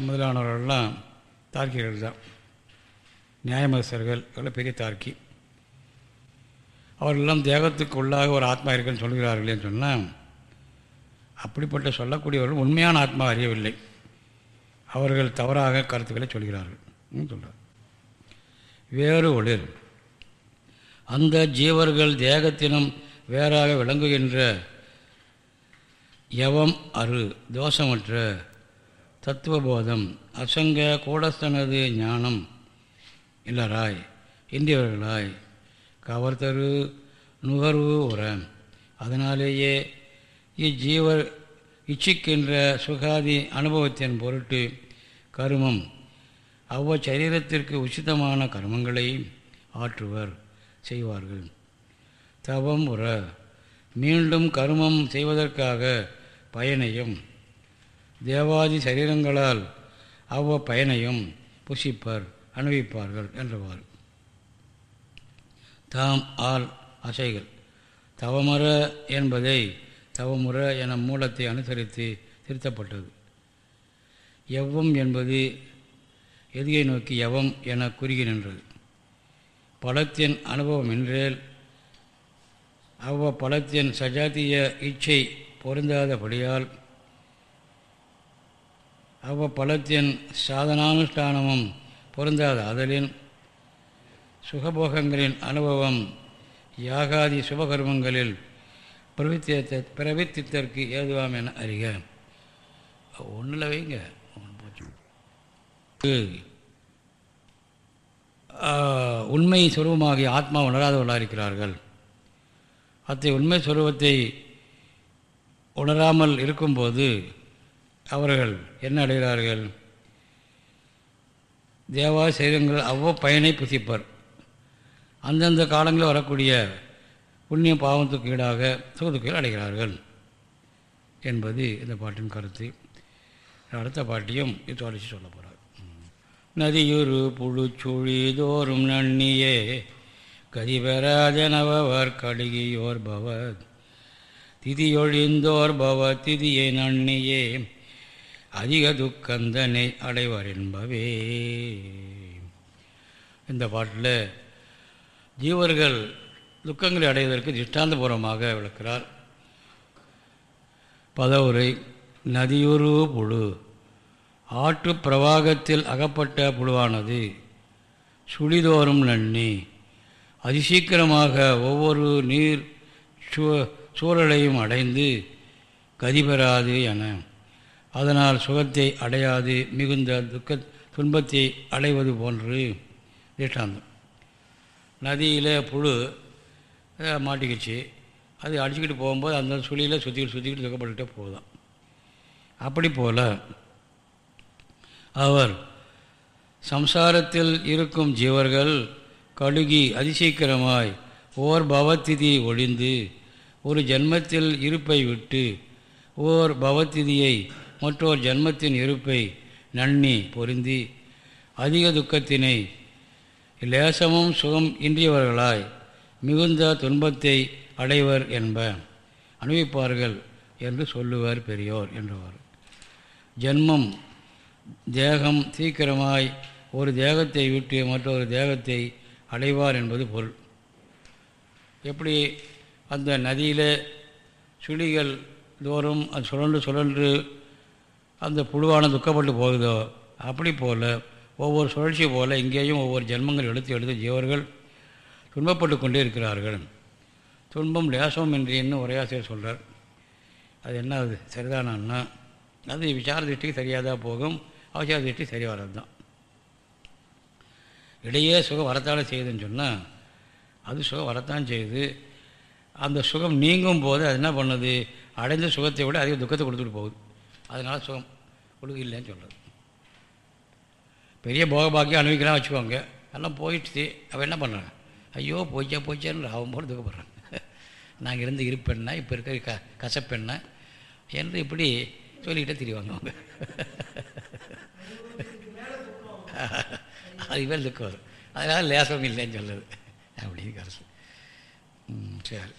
முதலானவர்கள்லாம் தார்க்கிகள் தான். நியாயமரசர்கள் பெரிய தார்க்கி. அவர்களெல்லாம் தேகத்துக்கு உள்ளாக ஒரு ஆத்மா இருக்குன்னு சொல்கிறார்களேன்னு சொன்னால் அப்படிப்பட்ட சொல்லக்கூடியவர்கள் உண்மையான ஆத்மா அறியவில்லை. அவர்கள் தவறாக கருத்துக்களை சொல்கிறார்கள் சொல்கிறார் வேறு ஒளிர். அந்த ஜீவர்கள் தேகத்தினும் வேறாக விளங்குகின்ற யவம் அரு தோஷமற்ற தத்துவபோதம் அசங்க கூடஸ்தனது ஞானம். இல்லராய் இந்தியவர்களாய் கவர்த்தரு நுகர்வு உற. அதனாலேயே இஜீவர் இச்சிக்கின்ற சுகாதி அனுபவத்தின் பொருட்டு கருமம் அவ்வ சரீரத்திற்கு உச்சிதமான கர்மங்களை ஆற்றுவர் செய்வார்கள். தவம் உற. மீண்டும் கருமம் செய்வதற்காக பயனையும் தேவாதி சரீரங்களால் அவ்வ பயனையும் புசிப்பர் அனுபவிப்பார்கள் என்றவாறு. தாம் ஆள் அசைகள். தவமர என்பதை தவமுற என மூலத்தை அனுசரித்து திருத்தப்பட்டது. எவ்வம் என்பது எதிரை நோக்கி எவம் என குறுகி நின்றது. பழத்தின் அனுபவம் என்றேல் அவ்வ பழத்தின் சஜாத்திய இச்சை பொருந்தாதபடியால் அவ்வப்பழத்தின் சாதனானுஷ்டானமும் பொருந்தாத அதலின் சுகபோகங்களின் அனுபவம் யாகாதி சுபகர்மங்களில் பிரவித்தியத்தை பிரவித்தித்தற்கு ஏதுவாம் என அறிக. ஒன்றில் வைங்க. உண்மை சுரூபமாகிய ஆத்மா உணராதவர்களாக இருக்கிறார்கள். அத்தை உண்மை சுரூபத்தை உணராமல் இருக்கும்போது அவர்கள் என்ன அடைகிறார்கள்? தேவா சரீரங்கள் அவ்வளோ பயனை புசிப்பர். அந்தந்த காலங்களில் வரக்கூடிய புண்ணிய பாவத்துக்கு ஈடாக சுகதுக்கையில் அடைகிறார்கள் என்பது இந்த பாட்டின் கருத்து. அடுத்த பாட்டியும் இத்தோலிச்சு சொல்ல போகிறார் நதியுரு புழுச்சுழி தோறும் நன்னியே கதிபெறாதனவர் கடுகியோர் பவத் திதியொழிந்தோர் பவ திதியை நன்னியே அதிக துக்கந்தனை அடைவர் என்பவே. இந்த பாட்டில் ஜீவர்கள் துக்கங்களை அடைவதற்கு திஷ்டாந்தபூர்வமாக விளக்கிறார். பதவுரை நதியுரு புழு ஆற்று பிரவாகத்தில் அகப்பட்ட புழுவானது சுழிதோறும் நன்னி அதிசீக்கிரமாக ஒவ்வொரு நீர் சூ சூழலையும் அடைந்து கதிபெறாது என. அதனால் சுகத்தை அடையாது மிகுந்த துக்க துன்பத்தை அடைவது போன்று. திஷ்டாந்தம். நதியில் புழு மாட்டிக்கிச்சு. அது அடிச்சுக்கிட்டு போகும்போது அந்த சுழியில் சுற்றிக்கிட்டு சுற்றிக்கிட்டு துக்கப்பட்டுக்கிட்டே போதும் அப்படி போல் அவர் சம்சாரத்தில் இருக்கும் ஜீவர்கள் கடுகி அதிசீக்கிரமாய் ஓர் பவத்திதி ஒழிந்து ஒரு ஜென்மத்தில் இருப்பை விட்டு ஓர் பவத்திதியை மற்றொரு ஜென்மத்தின் இருப்பை நன்னி பொருந்தி அதிக துக்கத்தினை லேசமும் சுகம் இன்றியவர்களாய் மிகுந்த துன்பத்தை அடைவர் என்ப அனுபவிப்பார்கள் என்று சொல்லுவார் பெரியோர் என்றவர். ஜென்மம் தேகம் சீக்கிரமாய் ஒரு தேகத்தை விட்டு மற்றொரு தேகத்தை அடைவார் என்பது பொருள். எப்படி அந்த நதியில் சுழிகள் தோறும் அது சுழன்று சுழன்று அந்த புழுவான துக்கப்பட்டு போகுதோ அப்படி போல் ஒவ்வொரு சுழற்சி போல் இங்கேயும் ஒவ்வொரு ஜென்மங்கள் எடுத்து எடுத்து ஜீவர்கள் துன்பப்பட்டு கொண்டே இருக்கிறார்கள். துன்பம் லேசம் என்று இன்னும் உரையாசிரியர் சொல்கிறார் அது என்ன அது சரிதானான்னா அது விசார திருஷ்டிக்கு சரியாக போகும் அவசார திருஷ்டி சரி வர்றது தான் இடையே சுகம் வரத்தால் செய்யுதுன்னு சொன்னால் அது சுகம் வரத்தான் செய்யுது. அந்த சுகம் நீங்கும் போது அது என்ன பண்ணுது? அடைந்த சுகத்தை விட அதிக துக்கத்தை கொடுத்துட்டு போகுது. அதனால் சுகம் கொடுக்கலன்னு சொல்கிறது பெரிய போகபாக்கியம் அனுபவிக்கலாம் வச்சுக்கோங்க. எல்லாம் போயிடுச்சு. அவள் என்ன பண்ணுறாங்க ஐயோ போய்ச்சா போய்ச்சான்னு அவன் போல துக்கப்படுறாங்க. நாங்கள் இருந்து இருப்பெண்ணா இப்போ இருக்கிற க கசப்பெண்ணா என்று இப்படி சொல்லிக்கிட்டே தெரியுவாங்க அவங்க. அது துக்கம் வரும். அதனால் லேசம் இல்லைன்னு சொல்லுது அப்படின்னு கரசு சரி.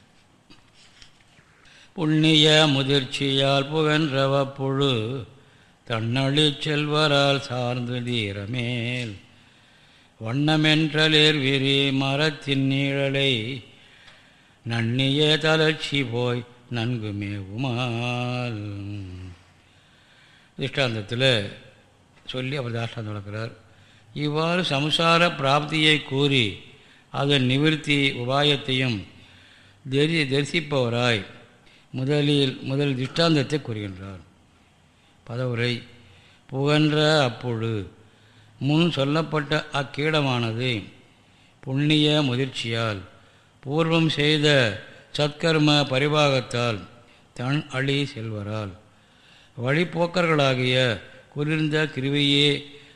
புண்ணிய முதிர்ச்சியால் புகன்றவ புழு தன்னழி செல்வரால் சார்ந்து தீரமேல். வண்ணமென்றலேர் விரி மரத்தின் நீழலை நன்னிய தளர்ச்சி போய் நன்கு மேவுமால். திஷ்டாந்தத்தில் சொல்லி அவர் தாஷ்டாந்தம் வளர்க்கிறார் இவ்வாறு சம்சார பிராப்தியை கூறி அதன் நிவர்த்தி உபாயத்தையும் தரி தரிசிப்பவராய் முதலில் முதல் திஷ்டாந்தத்தை கூறுகின்றார். பதவுரை. புகன்ற அப்பொழு. முன் சொல்லப்பட்ட அக்கீடமானது புண்ணிய முதிர்ச்சியால் பூர்வம் செய்த சத்கர்ம பரிபாகத்தால் தன் அழி செல்வரால். வழிப்போக்கர்களாகிய குளிர்ந்த கிருவியே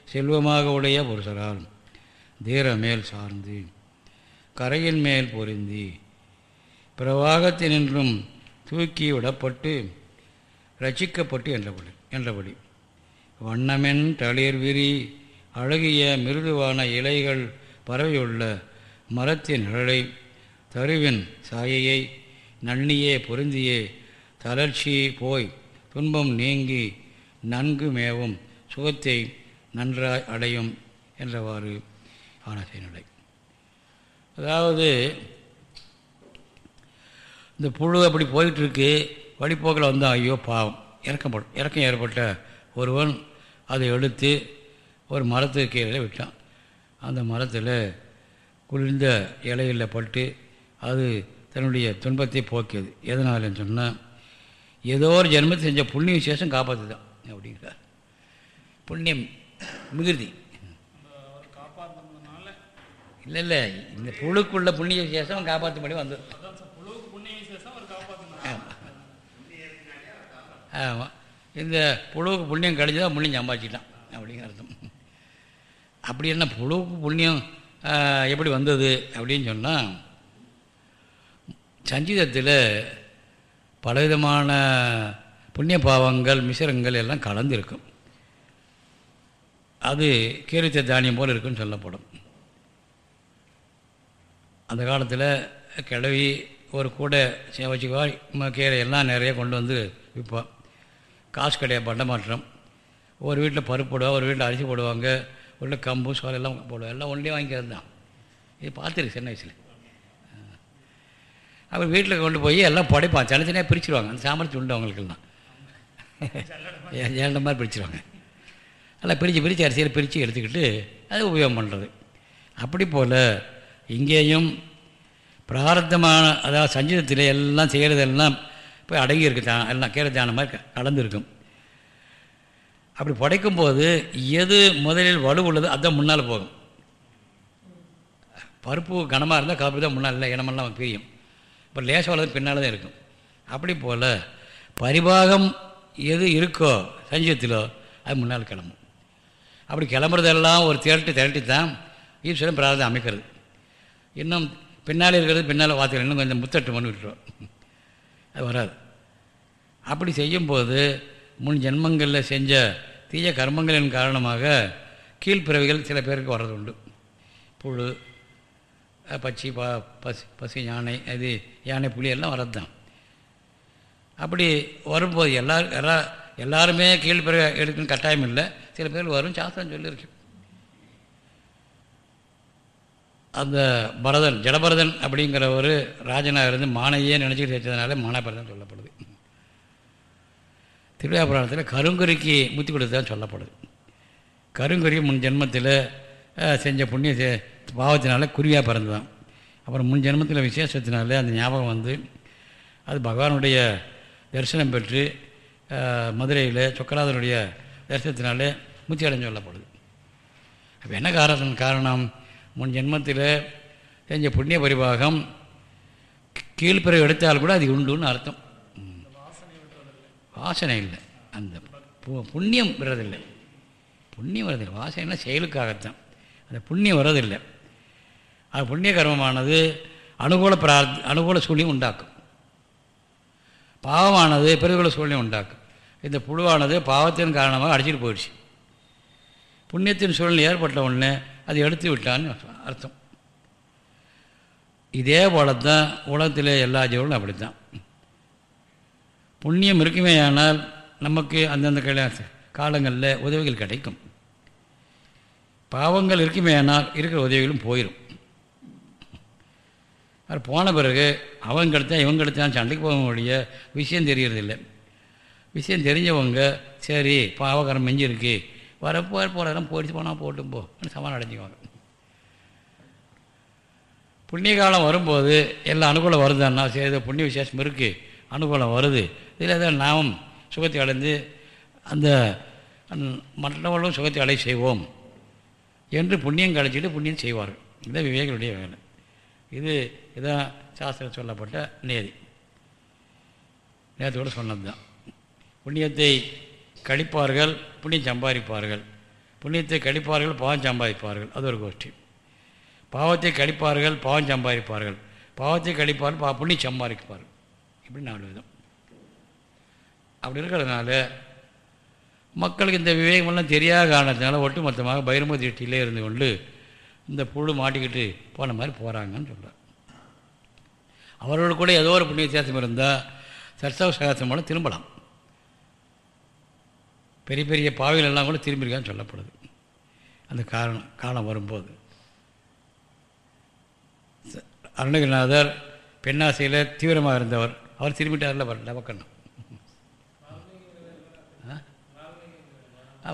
செல்வமாக உடைய புருஷரால் தீரமேல் சார்ந்து கரையின் மேல் பொருந்தி பிரவாகத்தினின்றும் தூக்கி விடப்பட்டு ரசிக்கப்பட்டு என்றபடி என்றபடி. வண்ணமென் தளிர் விரி அழகிய மிருதுவான இலைகள் பரவியுள்ள மரத்தின் நிழலை தருவின் சாயையை நன்னியே பொருந்தியே தளர்ச்சி போய் துன்பம் நீங்கி நன்கு மேவும் சுகத்தை நன்றாய் அடையும் என்றவாறு ஆனசை நடை அதாவது இந்த புழு அப்படி போயிட்டுருக்கு வழிபோக்கில் வந்தால் ஐயோ பாவம். இறக்கப்படும் இறக்கம் ஏற்பட்ட ஒருவன் அதை எடுத்து ஒரு மரத்துக்கு கீழே விட்டான். அந்த மரத்தில் குளிர்ந்த இலையில் பட்டு அது தன்னுடைய துன்பத்தை போக்கியது. எதனாலன்னு சொன்னால் ஏதோ ஒரு ஜென்மத்தை செஞ்ச புண்ணிய விசேஷம் காப்பாற்றுதான் அப்படிங்கிறார். புண்ணியம் மிகுதி. இல்லை இல்லை இந்த புழுக்குள்ள புண்ணிய விசேஷம் காப்பாற்றும்படி வந்தது. ஆமாம் இந்த புழுவுக்கு புண்ணியம் கிடைச்சதா புண்ணியம் சம்பாதிச்சிட்டான் அப்படிங்கிற அர்த்தம். அப்படி என்ன புழுவுக்கு புண்ணியம் எப்படி வந்தது அப்படின்னு சொன்னால் சஞ்சீதத்தில் பலவிதமான புண்ணிய பாவங்கள் மிசிரங்கள் எல்லாம் கலந்துருக்கும். அது கேரித்த தானியம் போல் இருக்குன்னு சொல்லப்படும். அந்த காலத்தில் கிழவி ஒரு கூடை வச்சுக்குவா கீரை எல்லாம் நிறைய கொண்டு வந்து விற்போம் காசு கிடையாது பண்டமாற்றம் ஒரு வீட்டில் பருப்பு போடுவாங்க ஒரு வீட்டில் அரிசி போடுவாங்க ஒரு வீட்டில் கம்பு சோலை எல்லாம் போடுவாங்க எல்லாம் ஒன்றே வாங்கிக்கிறது தான். இது பார்த்துருக்கு சின்ன வயசில். அவர் வீட்டில் கொண்டு போய் எல்லாம் படைப்பான். தனித்தனியாக பிரிச்சுருவாங்க. அந்த சாமர்த்தி உண்டு அவங்களுக்கெல்லாம். ஏண்ட மாதிரி பிரிச்சுருவாங்க? எல்லாம் பிரித்து பிரித்து அரிசியில் பிரித்து எடுத்துக்கிட்டு அது உபயோகம் பண்ணுறது அப்படி போல் இங்கேயும் பிரார்த்தமான அதாவது சஞ்சீதத்தில் எல்லாம் செய்கிறதெல்லாம் போய் அடங்கியிருக்கு தா எல்லாம் கீழே தான மாதிரி கலந்துருக்கும். அப்படி படைக்கும்போது எது முதலில் வலு உள்ளது அதுதான் முன்னால் போகும். பருப்பு கனமாக இருந்தால் காப்பி தான் முன்னால் இல்லை இனமெல்லாம் பிரியும் இப்போ லேசாக உள்ளது பின்னால் தான் இருக்கும். அப்படி போல் பரிபாகம் எது இருக்கோ சஞ்சயத்திலோ அது முன்னால் கிளம்பும். அப்படி கிளம்புறதெல்லாம் ஒரு திரட்டி திரட்டி தான் ஈஸ்வரன் பிரார்த்தம் அமைக்கிறது. இன்னும் பின்னால் இருக்கிறது பின்னால் வாத்துக்கள் இன்னும் கொஞ்சம் முத்தட்டு பண்ணி விட்டுருவோம் அது வராது. அப்படி செய்யும்போது முன் ஜென்மங்களில் செஞ்ச தீய கர்மங்களின் காரணமாக கீழ்பிறவிகள் சில பேருக்கு வர்றது உண்டு புழு பச்சி பா பசு பசு யானை அது யானை புலி எல்லாம் வர்றது தான் அப்படி வரும்போது எல்லாரும் எல்லா எல்லாருமே கீழ்ப்பிறவை எடுக்கணும் கட்டாயம் இல்லை. சில பேர் வரும் சாஸ்திரம் சொல்லியிருக்கு. அந்த பரதன் ஜடபரதன் அப்படிங்கிற ஒரு ராஜனாக இருந்து மானையே நினச்சிக்கிட்டு வச்சதுனால மானாபரதன் சொல்லப்படுது. திருவிழாபுராணத்தில் கருங்குறிக்கு முத்தி கொடுத்ததான் சொல்லப்படுது. கருங்குறி முன் ஜென்மத்தில் செஞ்ச புண்ணிய பாவத்தினால குருவியாக பிறந்ததான். அப்புறம் முன் ஜென்மத்தில் விசேஷத்தினால அந்த ஞாபகம் வந்து அது பகவானுடைய தரிசனம் பெற்று மதுரையில் சொக்கராதனுடைய தரிசனத்தினாலே முத்தி அடைஞ்சு சொல்லப்படுது. அப்போ என்ன காரணம் காரணம்? முன் ஜென்மத்தில் செஞ்ச புண்ணிய பரிபாகம் கீழ்ப்பிறகு எடுத்தால் கூட அது உண்டுன்னு அர்த்தம். வாசனை இல்லை. அந்த புண்ணியம் வர்றதில்லை. புண்ணியம் வரதில்லை வாசனைனா செயலுக்காகத்தான். அந்த புண்ணியம் வர்றதில்லை. அது புண்ணிய கர்மமானது அனுகூல பிரார்த்த அனுகூல சூழ்நிலை உண்டாக்கும். பாவமானது பெருகுல சூழ்நிலை உண்டாக்கும். இந்த புழுவானது பாவத்தின் காரணமாக அடிச்சிட்டு போயிடுச்சு. புண்ணியத்தின் சூழ்நிலை ஏற்பட்ட உடனே அது எடுத்து விட்டான்னு அர்த்தம். இதே போல தான் உலகத்தில் எல்லா ஜீவர்களும் அப்படி தான் புண்ணியம் இருக்குமே ஆனால் நமக்கு அந்தந்த கல்யாண காலங்களில் உதவிகள் கிடைக்கும். பாவங்கள் இருக்குமே ஆனால் இருக்கிற உதவிகளும் போயிடும் அது போன பிறகு அவங்க எடுத்தா இவங்க கிடைத்தான் சண்டைக்கு போகக்கூடிய விஷயம் தெரியறதில்லை. விஷயம் தெரிஞ்சவங்க சரி பாவகரம் மெஞ்சிருக்கு வரப்போ போகிறதெல்லாம் போயிடுச்சு போனால் போட்டும் போன்னு சமாளம் அடைஞ்சிக்குவாங்க. புண்ணிய காலம் வரும்போது எல்லாம் அனுகூலம் வருதுன்னா சரி இது புண்ணிய விசேஷம் இருக்குது அனுகூலம் வருது. இதில் ஏதோ நாம் சுகத்தை அடைந்து அந்த மற்றவர்களும் சுகத்தை அடை செய்வோம் என்று புண்ணியம் கழிச்சிட்டு புண்ணியம் செய்வார் இதுதான் விவேகளுடைய வேலை. இது இதான் சாஸ்திரம் சொல்லப்பட்ட நேதி நேரத்தோடு சொன்னது தான் புண்ணியத்தை கழிப்பார்கள் புண்ணியம் சம்பாதிப்பார்கள். புண்ணியத்தை கழிப்பார்கள் பாவம் சம்பாதிப்பார்கள். அது ஒரு கோஷ்டி. பாவத்தை கழிப்பார்கள் பாவம் சம்பாதிப்பார்கள். பாவத்தை கழிப்பார்கள் பா புண்ணியம் சம்பாதிப்பார்கள். இப்படி நாலு விதம். அப்படி இருக்கிறதுனால மக்களுக்கு இந்த விவேகமெல்லாம் தெரியாத காரணத்தினால ஒட்டுமொத்தமாக பைரம திருஷ்டியிலே இருந்து கொண்டு இந்த புழு மாட்டிக்கிட்டு போன மாதிரி போகிறாங்கன்னு சொல்கிறார் அவரோடு கூட ஏதோ ஒரு புண்ணிய வித்தியாசம் இருந்தால் சர்சவ சகாசம் மூலம் திரும்பலாம். பெரிய பெரிய பாவைகள் எல்லாம் கூட திரும்பியிருக்கான்னு சொல்லப்படுது. அந்த காரணம் காலம் வரும்போது. அருணகிரிநாதர் பெண்ணாசையில் தீவிரமாக இருந்தவர். அவர் திரும்பிட்டார்ல லவக்கண்ணம்.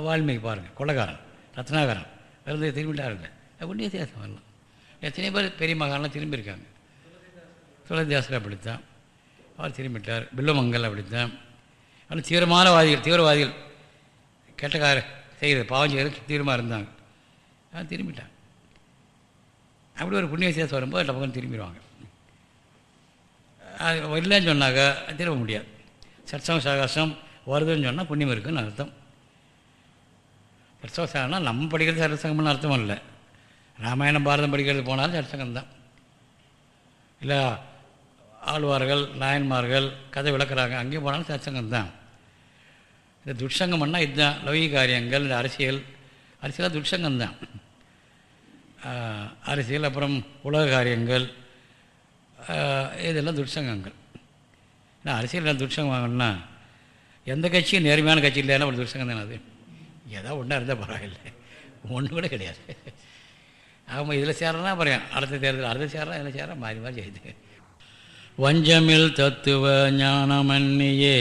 வால்மீகி பாருங்கள் கொள்ளக்காரன் ரத்னாகரன். இருந்து திரும்பிட்டாருங்க. ஒன்றிய வித்தியாசம் வரலாம் எத்தனை பேர் பெரிய மகான்லாம் திரும்பியிருக்காங்க. துளசிதாசர் அப்படித்தான். அவர் திரும்பிட்டார். பில்லமங்கல் அப்படித்தான். ஆனால் தீவிரமான வாதிகள் தீவிரவாதிகள். கெட்டக்கார செய்கிறது பாவம் செய்கிறது தீர்மா இருந்தாங்க. ஆனால் திரும்பிட்டாங்க. அப்படி ஒரு புண்ணிய விசேஷம் வரும்போது எல்லா பக்கம் திரும்பிடுவாங்க. அது இல்லைன்னு சொன்னாக்கா திரும்ப முடியாது. சட்சம் சகாசம் வருதுன்னு சொன்னால் புண்ணியம் இருக்குன்னு அர்த்தம். சத்சங்கம்னா நம்ம படிக்கிறது சரசங்கம்னு அர்த்தம் இல்லை. ராமாயணம் பாரதம் படிக்கிறது போனாலும் சத்சங்கம் தான். இல்லை ஆழ்வார்கள் நாயன்மார்கள் கதை விளக்குறாங்க அங்கேயும் போனாலும் சத்சங்கம் தான். இந்த துட்சங்கம்னா இதுதான் லௌகிக காரியங்கள் இந்த அரசியல். அரசியலாக துட்சங்கம்தான். அரசியல் அப்புறம் உலக காரியங்கள் இதெல்லாம் துட்சங்கங்கள். ஏன்னா அரசியல் துட்சங்கம் வாங்கணும்னா எந்த கட்சியும் நேர்மையான கட்சி இல்லைன்னா ஒரு துட்சங்கம் தானே அது? ஏதாவது ஒன்றா இருந்தால் பரவாயில்லை. ஒன்று கூட கிடையாது. ஆமாம் இதில் சேரனா அப்புறம் அடுத்த தேர்தல் அடுத்த சேரலாம் இதில் சேர மாறி மாறி செய்யுது வஞ்சமில் தத்துவ ஞானமன்னியே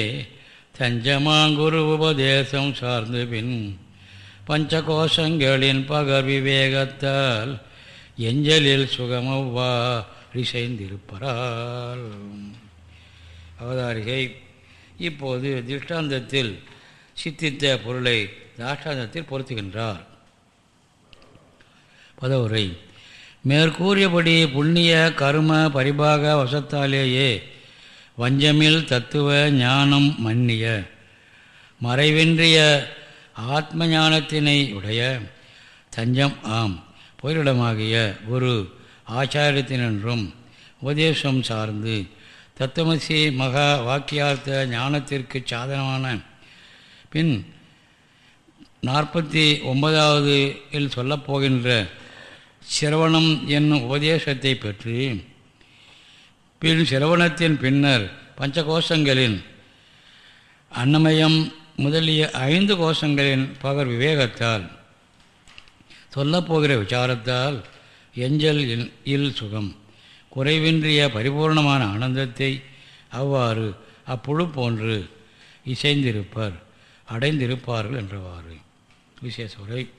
தஞ்சமாங்குரு உபதேசம் சார்ந்து பின் பஞ்சகோஷங்களின் பகர் விவேகத்தால் எஞ்சலில் சுகமவ்வா ரிசைந்திருப்பறால் அவதாரிகை இப்போது திருஷ்டாந்தத்தில் சித்தித்த பொருளை தாஷ்டாந்தத்தில் பொருத்துகின்றார். பதவுரை மேற்கூறியபடி புண்ணிய கரும பரிபாக வசத்தாலேயே வஞ்சமில் தத்துவ ஞானம் மன்னிய மறைவின்றிய ஆத்ம ஞானத்தினை உடைய தஞ்சம் ஆம். பொருளிடமாகிய ஒரு ஆச்சாரியத்தினென்றும் உபதேசம் சார்ந்து தத்துவசி மகா வாக்கியார்த்த ஞானத்திற்கு சாதனமான பின் நாற்பத்தி ஒன்பதாவது இல் சொல்லப்போகின்ற சிரவணம் என்னும் உபதேசத்தை பெற்று பின் சிரவணத்தின் பின்னர் பஞ்சகோஷங்களின் அன்னமயம் முதலிய ஐந்து கோஷங்களின் பகர் விவேகத்தால் சொல்லப்போகிற விசாரத்தால் எஞ்சல் இல் சுகம் குறைவின்றிய பரிபூர்ணமான ஆனந்தத்தை அவ்வாறு அப்புழு போன்று இசைந்திருப்பர் அடைந்திருப்பார்கள் என்றவாறு. விசேஷ உரை.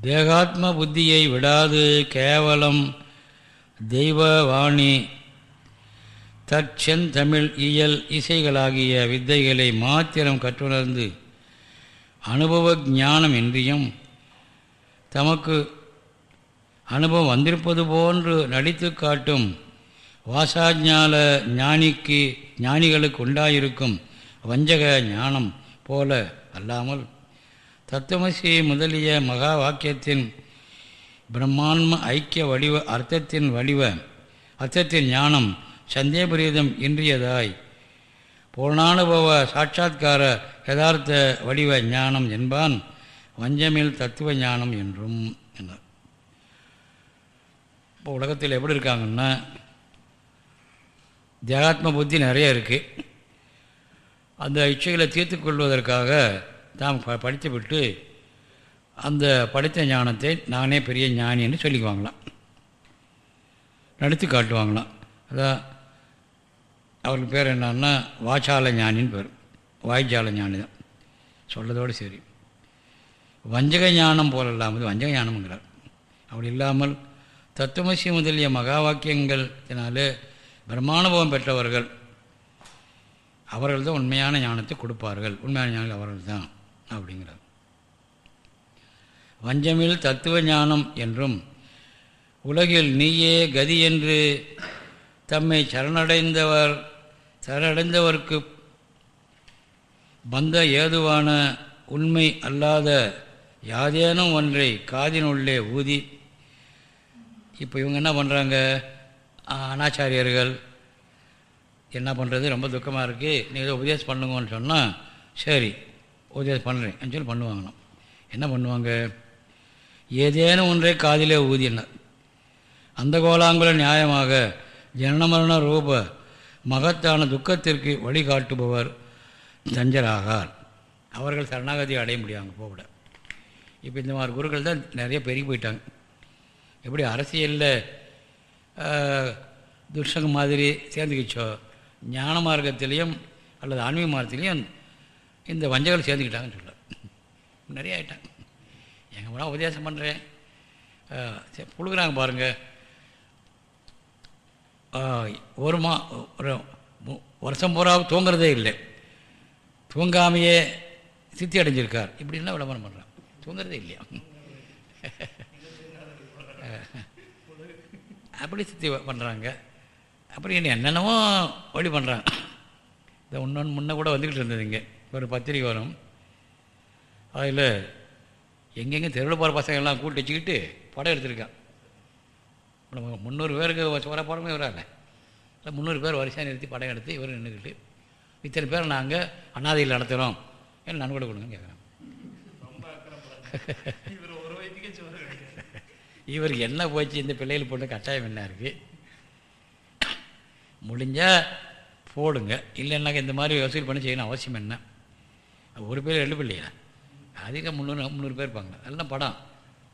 தேகாத்ம புத்தியை விடாது கேவலம் தெய்வவாணி. தற்செந்தமிழ் இயல் இசைகளாகிய வித்தைகளை மாத்திரம் கற்றுணர்ந்து அனுபவ ஞானம் இன்றியும் தமக்கு அனுபவம் வந்திருப்பது போன்று நடித்து காட்டும் வாசாஜால ஞானிக்கு ஞானிகளுக்கு உண்டாயிருக்கும் வஞ்சக ஞானம் போல அல்லாமல் தத்துவசி முதலிய மகா வாக்கியத்தின் பிரம்மாண்ம ஐக்கிய வடிவ அர்த்தத்தின் வடிவ அர்த்தத்தின் ஞானம் சந்தேபரீதம் இன்றியதாய். பூர்ணானுபவ சாட்சா்கார யதார்த்த வடிவ ஞானம் என்பான் வஞ்சமில் தத்துவ ஞானம் என்றும் என்றார். இப்போ உலகத்தில் எப்படி இருக்காங்கன்னா தேகாத்ம புத்தி நிறைய இருக்குது அந்த இச்சைகளை தீர்த்து கொள்வதற்காக தாம் ப படித்துவிட்டு அந்த படித்த ஞானத்தை நானே பெரிய ஞானின்னு சொல்லிக்குவாங்களாம். நடித்து காட்டுவாங்களாம். அதான் அவருக்கு பேர் என்னன்னா வாச்சால ஞானின்னு பேர். வாய்ச்சால ஞானி தான். சொல்லதோடு சரி. வஞ்சக ஞானம் போல இல்லாமல் வஞ்சக ஞானம்ங்கிறார். அப்படி இல்லாமல் தத்துவசி முதலிய மகா வாக்கியங்கள்னாலே பிரம்மானுபவம் பெற்றவர்கள் அவர்கள் தான் உண்மையான ஞானத்தை கொடுப்பார்கள். உண்மையான ஞானம் அவர்கள் தான் அப்படிங்கிறார். வஞ்சமில் தத்துவ ஞானம் என்றும் உலகில் நீயே கதி என்று தம்மை சரணடைந்தவர் சரணடைந்தவர்க்கு பந்த ஏதுவான உண்மை அல்லாத யாதேனும் ஒன்றை காதினுள்ளே ஊதி இப்போ இவங்க என்ன பண்ணுறாங்க அனாச்சாரியர்கள் என்ன பண்ணுறது ரொம்ப துக்கமாக இருக்குது நீங்கள் ஏதோ உபதேசம் பண்ணுங்கன்னு சொன்னால் சரி உபதேசம் பண்ணுறேன் சொல்லி பண்ணுவாங்களாம். என்ன பண்ணுவாங்க? ஏதேனும் ஒன்றை காதிலே ஊதினார். அந்த கோலாங்குல நியாயமாக ஜனனமரண ரூப மகத்தான துக்கத்திற்கு வழிகாட்டுபவர் தஞ்சராகார். அவர்கள் சரணாகதியை அடைய முடியாங்க போகக்கூட இப்போ இந்த மாதிரி குருக்கள் தான் நிறைய பெருகி போயிட்டாங்க. எப்படி அரசியலில் துஷங்க மாதிரி சேர்ந்துக்கிச்சோ? ஞான மார்க்கத்திலையும் அல்லது ஆன்மீக மார்க்கத்திலையும் இந்த வஞ்சகர்கள் சேர்ந்துக்கிட்டாங்கன்னு சொல்ல நிறைய ஆகிட்டாங்க எங்கே போனால் உபதேசம் பண்ணுறேன் புழுகிறாங்க பாருங்கள் ஒரு மா ஒரு வருஷம் பூரா தூங்குறதே இல்லை. தூங்காமையே சித்தி அடைஞ்சிருக்கார். இப்படிலாம் விளம்பரம் பண்ணுறான் தூங்குறதே இல்லையா? அப்படி சித்தி பண்ணுறாங்க அப்படி என்னென்னவோ வழி பண்ணுறாங்க இந்த இன்னொன்று முன்னே கூட வந்துக்கிட்டு இருந்ததுங்க ஒரு பத்திரிக்கை வரும். அதில் எங்கெங்கே தெருவில் போகிற பசங்கள்லாம் கூட்டு வச்சுக்கிட்டு படம் எடுத்திருக்கான். நம்ம முந்நூறு பேருக்கு வர படமே வராங்க இல்லை முந்நூறு பேர் வரிசையாக நிறுத்தி படம் எடுத்து இவர் நின்றுக்கிட்டு இத்தனை பேர் நாங்கள் அனாதையில் நடத்துகிறோம் என்ன நன்கொடை கொடுங்கன்னு கேட்குறேன் இவருக்கு என்ன போச்சு? இந்த பிள்ளைகள் போட்டு கட்டாயம் என்ன இருக்குது முடிஞ்சால் போடுங்க. இல்லைன்னாக்க இந்த மாதிரி வசூல் பண்ணி செய்யணும் அவசியம் என்ன? ஒரு பேர் ரெண்டு பிள்ளையா அதிகம் முந்நூறு முந்நூறு பேர் இருப்பாங்க. எல்லாம் படம்.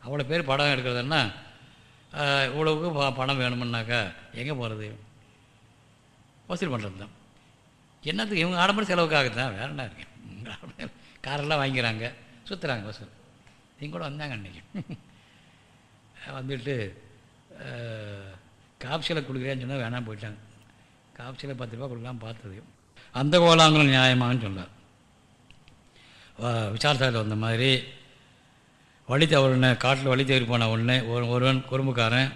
அவ்வளோ பேர் படம் எடுக்கிறதுன்னா இவ்வளவுக்கு பணம் வேணுமுன்னாக்கா எங்கே போகிறது வசூல் பண்ணுறது தான். என்னத்துக்கு இவங்க ஆடம்பர செலவுக்காக தான் வேற என்ன இருக்கு? காரெல்லாம் வாங்கிக்கிறாங்க சுற்றுறாங்க வசூல். இவங்க கூட வந்தாங்க அன்றைக்கி வந்துட்டு காப்சியில் கொடுக்குறேன்னு சொன்னால் வேணாம் போயிட்டாங்க. காப்சியில் பத்து ரூபா கொடுக்கலாம் பார்த்தது. அந்த கோலாங்களும் நியாயமாகன்னு சொன்னார் விசாரத்தாயில் வந்த மாதிரி வழி தவறுன காட்டில் வழி தவறி போன உடனே ஒரு ஒருவன் குறும்புக்காரன்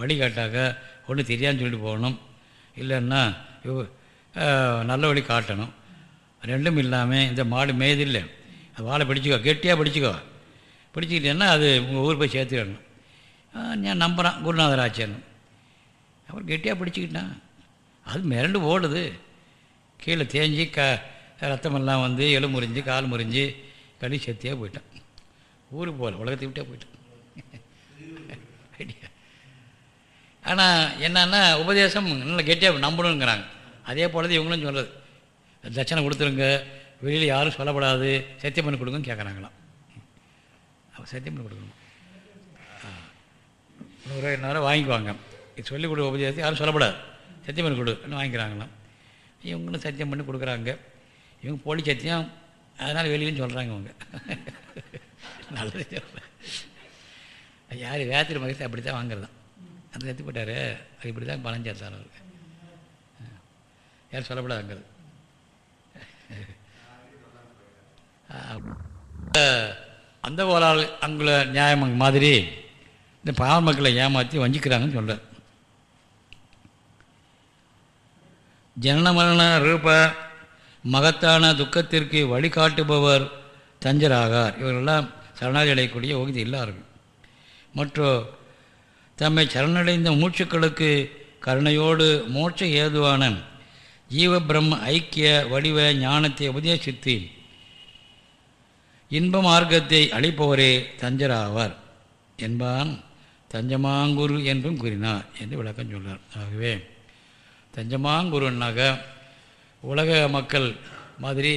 வழி காட்டாக்க ஒன்று தெரியாதுன்னு சொல்லிட்டு போகணும். இல்லைன்னா நல்ல வழி காட்டணும். ரெண்டும் இல்லாமல் இந்த மாடு மேய்தில்லை. வாழை பிடிச்சிக்கோ கெட்டியாக பிடிச்சிக்கோ. பிடிச்சிக்கிட்டேன்னா அது உங்கள் ஊர் போய் சேர்த்துக்கணும் நான் நம்புகிறான் குருநாதர் ஆச்சேன்னு அப்புறம் கெட்டியாக பிடிச்சிக்கிட்டான். அது மிரண்டு ஓடுது. கீழே தேஞ்சி க ரத்தமெல்லாம் வந்து எலு முறிஞ்சு கால் முறிஞ்சு களி செத்தியாக போயிட்டான். ஊருக்கு போகல உலகத்தை விட்டே போயிட்டான். ஆனால் என்னன்னா உபதேசம் நல்ல கெட்டியாக நம்பணுங்கிறாங்க. அதே போலது இவங்களும் சொல்கிறது தட்சணை கொடுத்துருங்க வெளியில் யாரும் சொல்லப்படாது சத்தியம் பண்ணி கொடுங்கன்னு கேட்குறாங்களாம் அப்போ சத்தியம் பண்ணி கொடுக்கணும். நூறு நேரம் வாங்கிக்குவாங்க. இது சொல்லிக் கொடு உபதேசத்தை யாரும் சொல்லப்படாது. சத்தியம் பண்ணி கொடுன்னு வாங்கிக்கிறாங்களாம். இவங்களும் சத்தியம் பண்ணி கொடுக்குறாங்க. இவங்க போலி சத்தியம் அதனால் வெளியிலும் சொல்கிறாங்க அவங்க நல்லது சொல்கிறேன் யார் வேத்திரி மகிழ்ச்சி அப்படி தான் வாங்குறதான். அந்த செத்து போட்டார் அது இப்படி தான் பணம் சேர்த்தார் அவருக்கு யாரும் சொல்லப்படாதுங்கிறது அந்த ஓலால் அங்குள்ள நியாயம் மாதிரி இந்த பாவ மக்களை ஏமாற்றி வஞ்சிக்கிறாங்கன்னு சொல்கிறார் ஜனன மரண ரூப மகத்தான துக்கத்திற்கு வழிகாட்டுபவர் தஞ்சராகார். இவர்களெல்லாம் சரணாதி அடையக்கூடிய உகதி இல்லார்கள். மற்றும் தம்மை சரணடைந்த மூச்சுக்களுக்கு கருணையோடு மோட்ச ஏதுவான ஜீவ பிரம்ம ஐக்கிய வடிவ ஞானத்தை உபதேசித்து இன்ப மார்க்கத்தை அளிப்பவரே தஞ்சராவார் என்பான் தஞ்சமாங்குரு என்றும் கூறினார் என்று விளக்கம் சொல்றார். ஆகவே தஞ்சமாங்குருன்னாக உலக மக்கள் மாதிரி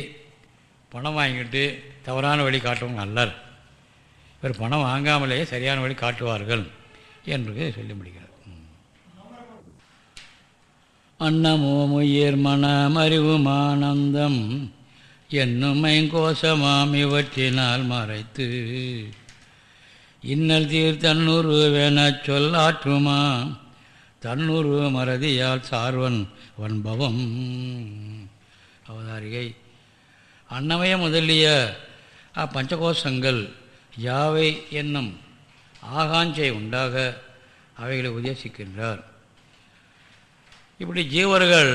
பணம் வாங்கிட்டு தவறான வழி காட்டுவாங்க அல்லர். இவர் பணம் வாங்காமலேயே சரியான வழி காட்டுவார்கள் என்று சொல்லி முடிகிறார் அன்னமோமுயிர் மனம் அறிவுமானந்தம் என்னும் கோஷமாம் இவற்றினால் மறைத்து இன்னல் தீர் தன்னுருவெனச் சொல்லாற்றுமா தன்னுருவ மறதியால் சார்வன் வன்பவம். அவதாரிகை. அன்னமய முதலிய பஞ்சகோஷங்கள் யாவை என்னும் ஆகாஞ்சை உண்டாக அவைகளை உதேசிக்கின்றார் இப்படி ஜீவர்கள்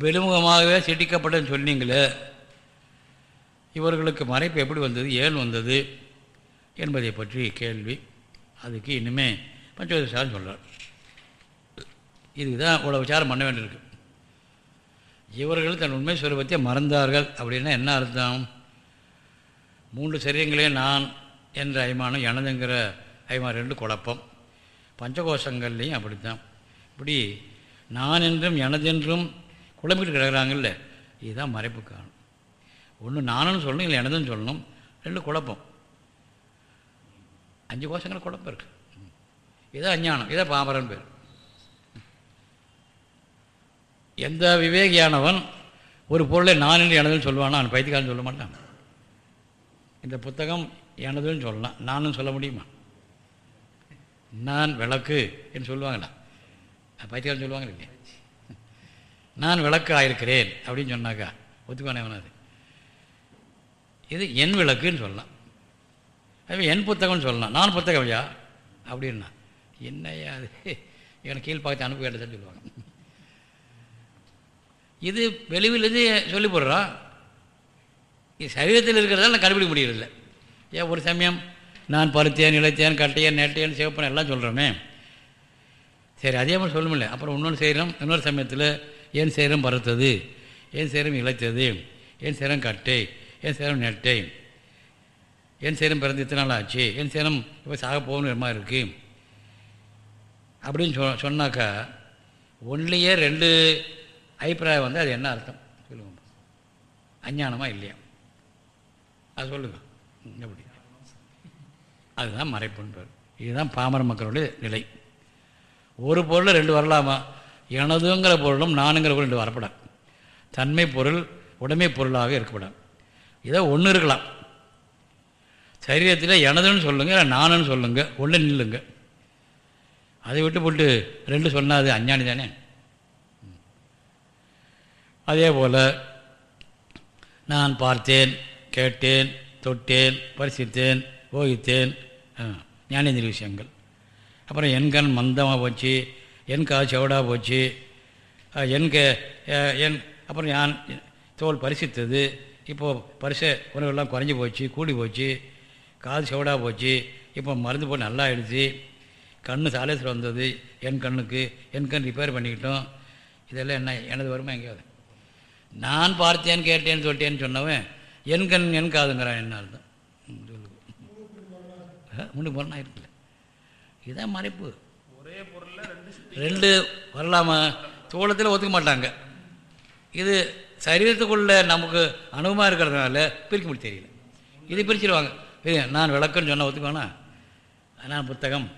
வெளிமுகமாகவே சிட்டிக்கப்பட்டன்னு சொன்னீங்களே இவர்களுக்கு மறைப்பு எப்படி வந்தது ஏன் வந்தது என்பதை பற்றி கேள்வி. அதுக்கு இன்னுமே பஞ்சவசாரம் சொல்கிறார் இதுக்கு தான் இவ்வளோ விசாரம் பண்ண வேண்டியிருக்கு. இவர்கள் தன் உண்மை சுரூபத்தை மறந்தார்கள் அப்படின்னா என்ன அர்த்தம்? மூன்று சரீரங்களே நான் என்ற அய்மானம் எனதுங்கிற அய்மானம் ரெண்டு குழப்பம். பஞ்சகோஷங்கள்லேயும் அப்படித்தான். இப்படி நான் என்றும் எனதென்றும் குழம்பிட்டு கிடக்கிறாங்கல்ல இதுதான் மறைப்பு காணும் ஒன்று நானும் சொல்லணும் இல்லை எனதுன்னு சொல்லணும் ரெண்டு குழப்பம். அஞ்சு கோஷங்கள் குழப்பம் இருக்குது இதான் அஞ்ஞானம் இதான் பாமரன் பேர். எந்த விவேகியானவன் ஒரு பொருளை நான் என்று எனதுன்னு சொல்லுவானா? அவன் பைத்தியக்காரன் சொல்ல மாட்டான். இந்த புத்தகம் எனதுன்னு சொல்லலாம். நானும் சொல்ல முடியுமா? நான் விளக்கு என்று சொல்லுவாங்களா? பைத்தியக்காரன் சொல்லுவாங்க இல்லையா? நான் விளக்கு ஆயிருக்கிறேன் அப்படின்னு சொன்னாக்கா ஒத்துக்கானவன் அது. இது என் விளக்குன்னு சொல்லலாம். அது என் புத்தகம்னு சொல்லலாம். நான் புத்தகம் ஐயா அப்படின்னா. என்னையா அது? எனக்கு கீழ்பாக்கத்தை அனுப்ப கேட்டதுன்னு சொல்லுவாங்க. இது வெளிவிலிருந்து சொல்லி போடுறோம் இது சரீரத்தில் இருக்கிறதால நான் கண்டுபிடிக்க முடியறதில்ல. ஏன் ஒரு சமயம் நான் பருத்தேன் இழைத்தேன் கட்டையன் நெட்டையன் சிவப்பன் எல்லாம் சொல்கிறோமே சரி அதே மாதிரி சொல்ல முடியல. அப்புறம் இன்னொன்று செய்கிறோம் இன்னொரு சமயத்தில் ஏன் சேரம் பருத்தது ஏன் சேரம் இழைத்தது ஏன் சேரம் கட்டை ஏன் சேரம் நெட்டை என் சேரம் பிறந்து இத்தனை நாள் ஆச்சு என் சேரம் இப்போ சாக போகணும் மாதிரி இருக்குது அப்படின்னு சொ சொன்னாக்கா ஒன்லேயே ரெண்டு அபிப்பிராயம் வந்து அது என்ன அர்த்தம்? சொல்லுங்க அஞ்ஞானமாக இல்லையா? அது சொல்லுங்க. எப்படி? அதுதான் மறைப்புன்னு பேர். இதுதான் பாமர மக்களுடைய நிலை. ஒரு பொருள் ரெண்டு வரலாமா? எனதுங்கிற பொருளும் நானுங்கிற பொருள் ரெண்டு வரப்படாது. தன்மை பொருள் உடைமை பொருளாக இருக்கப்படாது. இதை ஒன்று இருக்கலாம். சரீரத்தில் எனதுன்னு சொல்லுங்கள் இல்லை நானுன்னு சொல்லுங்கள் ஒன்று நில்லுங்க. அதை விட்டு போட்டு ரெண்டு சொன்னால் அது அஞ்ஞானி தானே? அதே போல் நான் பார்த்தேன் கேட்டேன் தொட்டேன் பரிசித்தேன் போகித்தேன். ஞானேந்திர விஷயங்கள். அப்புறம் என் கண் மந்தமாக போச்சு என் காது செவடாக போச்சு என் கே என் அப்புறம் நான் தோல் பரிசித்தது இப்போது பரிச உணவுலாம் குறைஞ்சி போச்சு கூடி போச்சு காது செவடாக போச்சு இப்போ மருந்து போட்டு நல்லா ஆயிடுச்சு. கண் சாலேசர் வந்தது என் கண்ணுக்கு என் கண் ரிப்பேர் பண்ணிக்கிட்டோம். இதெல்லாம் என்ன எனது வருமா எங்கேயாவது? நான் பார்த்தேன் கேட்டேன்னு சொல்லிட்டேன்னு சொன்னவன் என் கண் என் காதுங்கிறான் என்ன அர்த்தம் சொல்லு. முன்னுக்கு போறனா இருக்குல்ல இதுதான் மறைப்பு. ஒரே பொருள்ல ரெண்டு ரெண்டு வரலாமா? தோளத்தில் ஒத்துக்க மாட்டாங்க. இது சரீரத்துக்குள்ள நமக்கு அனுபவமாக இருக்கிறதுனால பிரிக்க முடியும் தெரியல. இது பிரிச்சிருவாங்க. நான் விளக்குன்னு சொன்னால் ஒத்துக்குவானா? நான் புத்தகம்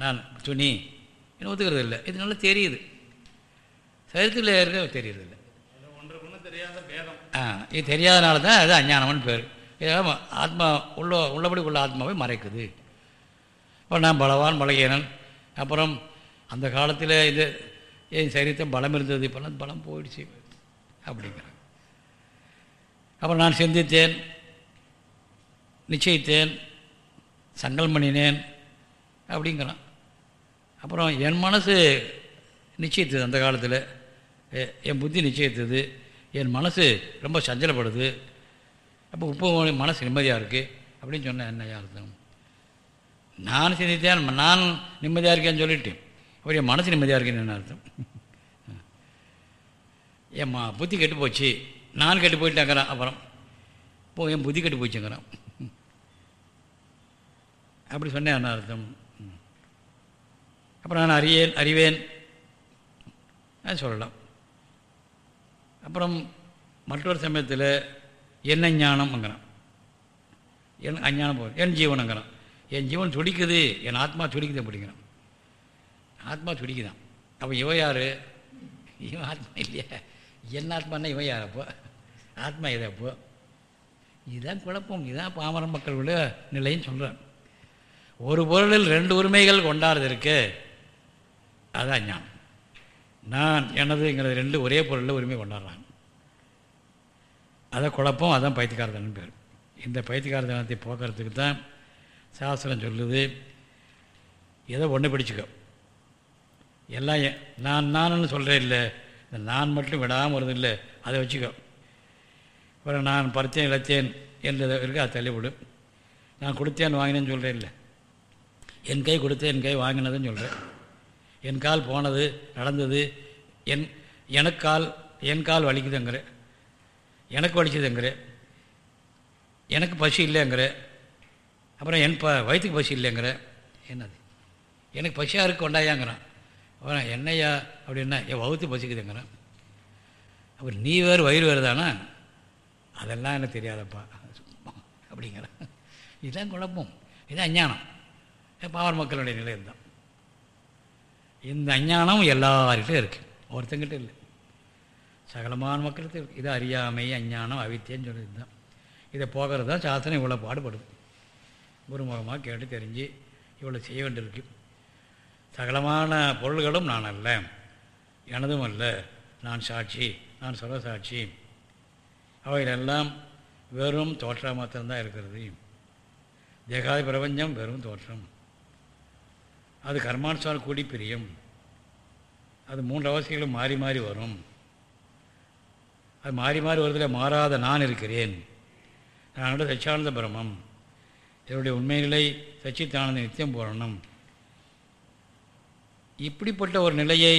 நான் துணி என்ன ஒத்துக்கிறது இல்லை இது நல்லா தெரியுது. சரீரத்தில் இருக்க தெரியறது இல்லை ஒன்றுக்கு ஒன்று தெரியாத பேதம் ஆ இது தெரியாதனால தான் அது அஞ்ஞானம்னு பேர். ஆத்மா உள்ள உள்ளபடி உள்ள ஆத்மாவை மறைக்குது. இப்போ நான் பலவான் பலகீனன். அப்புறம் அந்த காலத்தில் இது என் சரீரத்தை பலம் இருந்தது இப்போல்லாம் பலம் போயிடுச்சு அப்படிங்கிறாங்க. அப்புறம் நான் சிந்தித்தேன் நிச்சயித்தேன் சங்கல் பண்ணினேன் அப்படிங்கிறான். அப்புறம் என் மனசு நிச்சயித்தது அந்த காலத்தில். என் புத்தி நிச்சயித்தது. என் மனசு ரொம்ப சஞ்சலப்படுது. அப்போ உப்பு மனசு நிம்மதியாக இருக்குது அப்படின்னு சொன்னேன் என்ன அர்த்தம்? நான் சிந்தித்தேன் நான் நிம்மதியாக இருக்கேன்னு சொல்லிட்டு அப்புறம் என் மனசு நிம்மதியாக இருக்கேன்னு என்ன அர்த்தம்? என் புத்தி கெட்டு போச்சு. நான் கெட்டு போயிட்டேங்கிறான். அப்புறம் இப்போ என் புத்தி கெட்டு போச்சுங்கிறான். அப்படி சொன்னேன் என்ன அர்த்தம்? அப்புறம் நான் அறியேன் அறிவேன். அது சொல்லலாம். அப்புறம் மற்றொரு சமயத்தில் என்ன ஞானம்ங்கிறான். என் அஞ்ஞானம் போகுது. என் ஜீவனுங்கிறான். என் ஜீவன் துடிக்குது. என் ஆத்மா துடிக்குது அப்படிங்கிறான். ஆத்மா துடிக்குதான். அப்போ இவன் யார்? இவன் ஆத்மா இல்லையா. என் ஆத்மானா இவன் யார் அப்போ? ஆத்மா எது அப்போ? இதுதான் குழப்பம். இதுதான் பாமர மக்களுடைய நிலைன்னு சொல்கிறான் ஒரு பொருளில் ரெண்டு உரிமைகள் கொண்டாடுறது அதுதான் ஞானம். நான் எனதுங்கிறது ரெண்டு ஒரே பொருளில் உரிமை கொண்டாடுறாங்க. அதை குழப்பம் அதான் பைத்தியக்காரதனம் பேர். இந்த பைத்தியக்காரதனத்தை போக்குறதுக்கு தான் சாஸ்திரம் சொல்லுது. ஏதோ ஒன்று பிடிச்சிக்கோ. எல்லாம் நான் நான்னு சொல்கிறேன் இல்லை. இந்த நான் மட்டும் விடாமல் வருது இல்லை. அதை வச்சுக்கோ. அப்புறம் நான் பறித்தேன் இழைத்தேன் என்றதை இருக்குது அதை தள்ளிவிடு. நான் கொடுத்தேன் வாங்கினேன்னு சொல்கிறேன் இல்லை. என் கை கொடுத்தேன் என் கை வாங்கினதுன்னு சொல்கிறேன் என் கால் போனது நடந்தது என் எனக்கு கால் என் கால் வலிக்குதுங்கிற. எனக்கு வலிக்குதுங்கிற. எனக்கு பசி இல்லைங்கிற. அப்புறம் என் ப வயிற்றுக்கு பசி இல்லைங்கிற. என்னது? எனக்கு பசியாக இருக்கு கொண்டாயாங்கிறான். அப்புறம் என்னையா அப்படின்னா என் வகுத்து பசிக்குதுங்கிறான். அப்புறம் நீ வேறு வயிறு வேறு தானா? அதெல்லாம் எனக்கு தெரியாதப்பா. அப்படிங்கிறான் இதுதான் குழப்பம். இதுதான் அஞ்ஞானம். பாவர் மக்களுடைய நிலை தான் இந்த அஞ்ஞானம் எல்லார்கிட்டும் இருக்குது ஒருத்தங்கிட்ட இல்லை. சகலமான மக்களுக்கு இருக்குது இது அறியாமை அஞ்ஞானம் அவித்தியன்னு சொல்கிறது தான் இதை போகிறது தான் சாஸ்திரம் இவ்வளோ பாடுபடுது. குருமுகமாக கேட்டு தெரிஞ்சு இவ்வளோ செய்ய வேண்டியிருக்கு. சகலமான பொருள்களும் நான் அல்ல. எனதும் அல்ல. நான் சாட்சி நான் சர்வசாட்சி அவைகளெல்லாம் வெறும் தோற்றம் மாத்திரம்தான் இருக்கிறது. தேகாதி பிரபஞ்சம் வெறும் தோற்றம். அது கர்மானுசாரம் கூடி பிரியும். அது மூன்று அவசியங்களும் மாறி மாறி வரும். அது மாறி மாறி வருவதில் மாறாத நான் இருக்கிறேன். நான் சச்சியானந்த பிரமம் என்னுடைய உண்மை நிலை சச்சித்தானந்த நித்தியம் போடணும் இப்படிப்பட்ட ஒரு நிலையை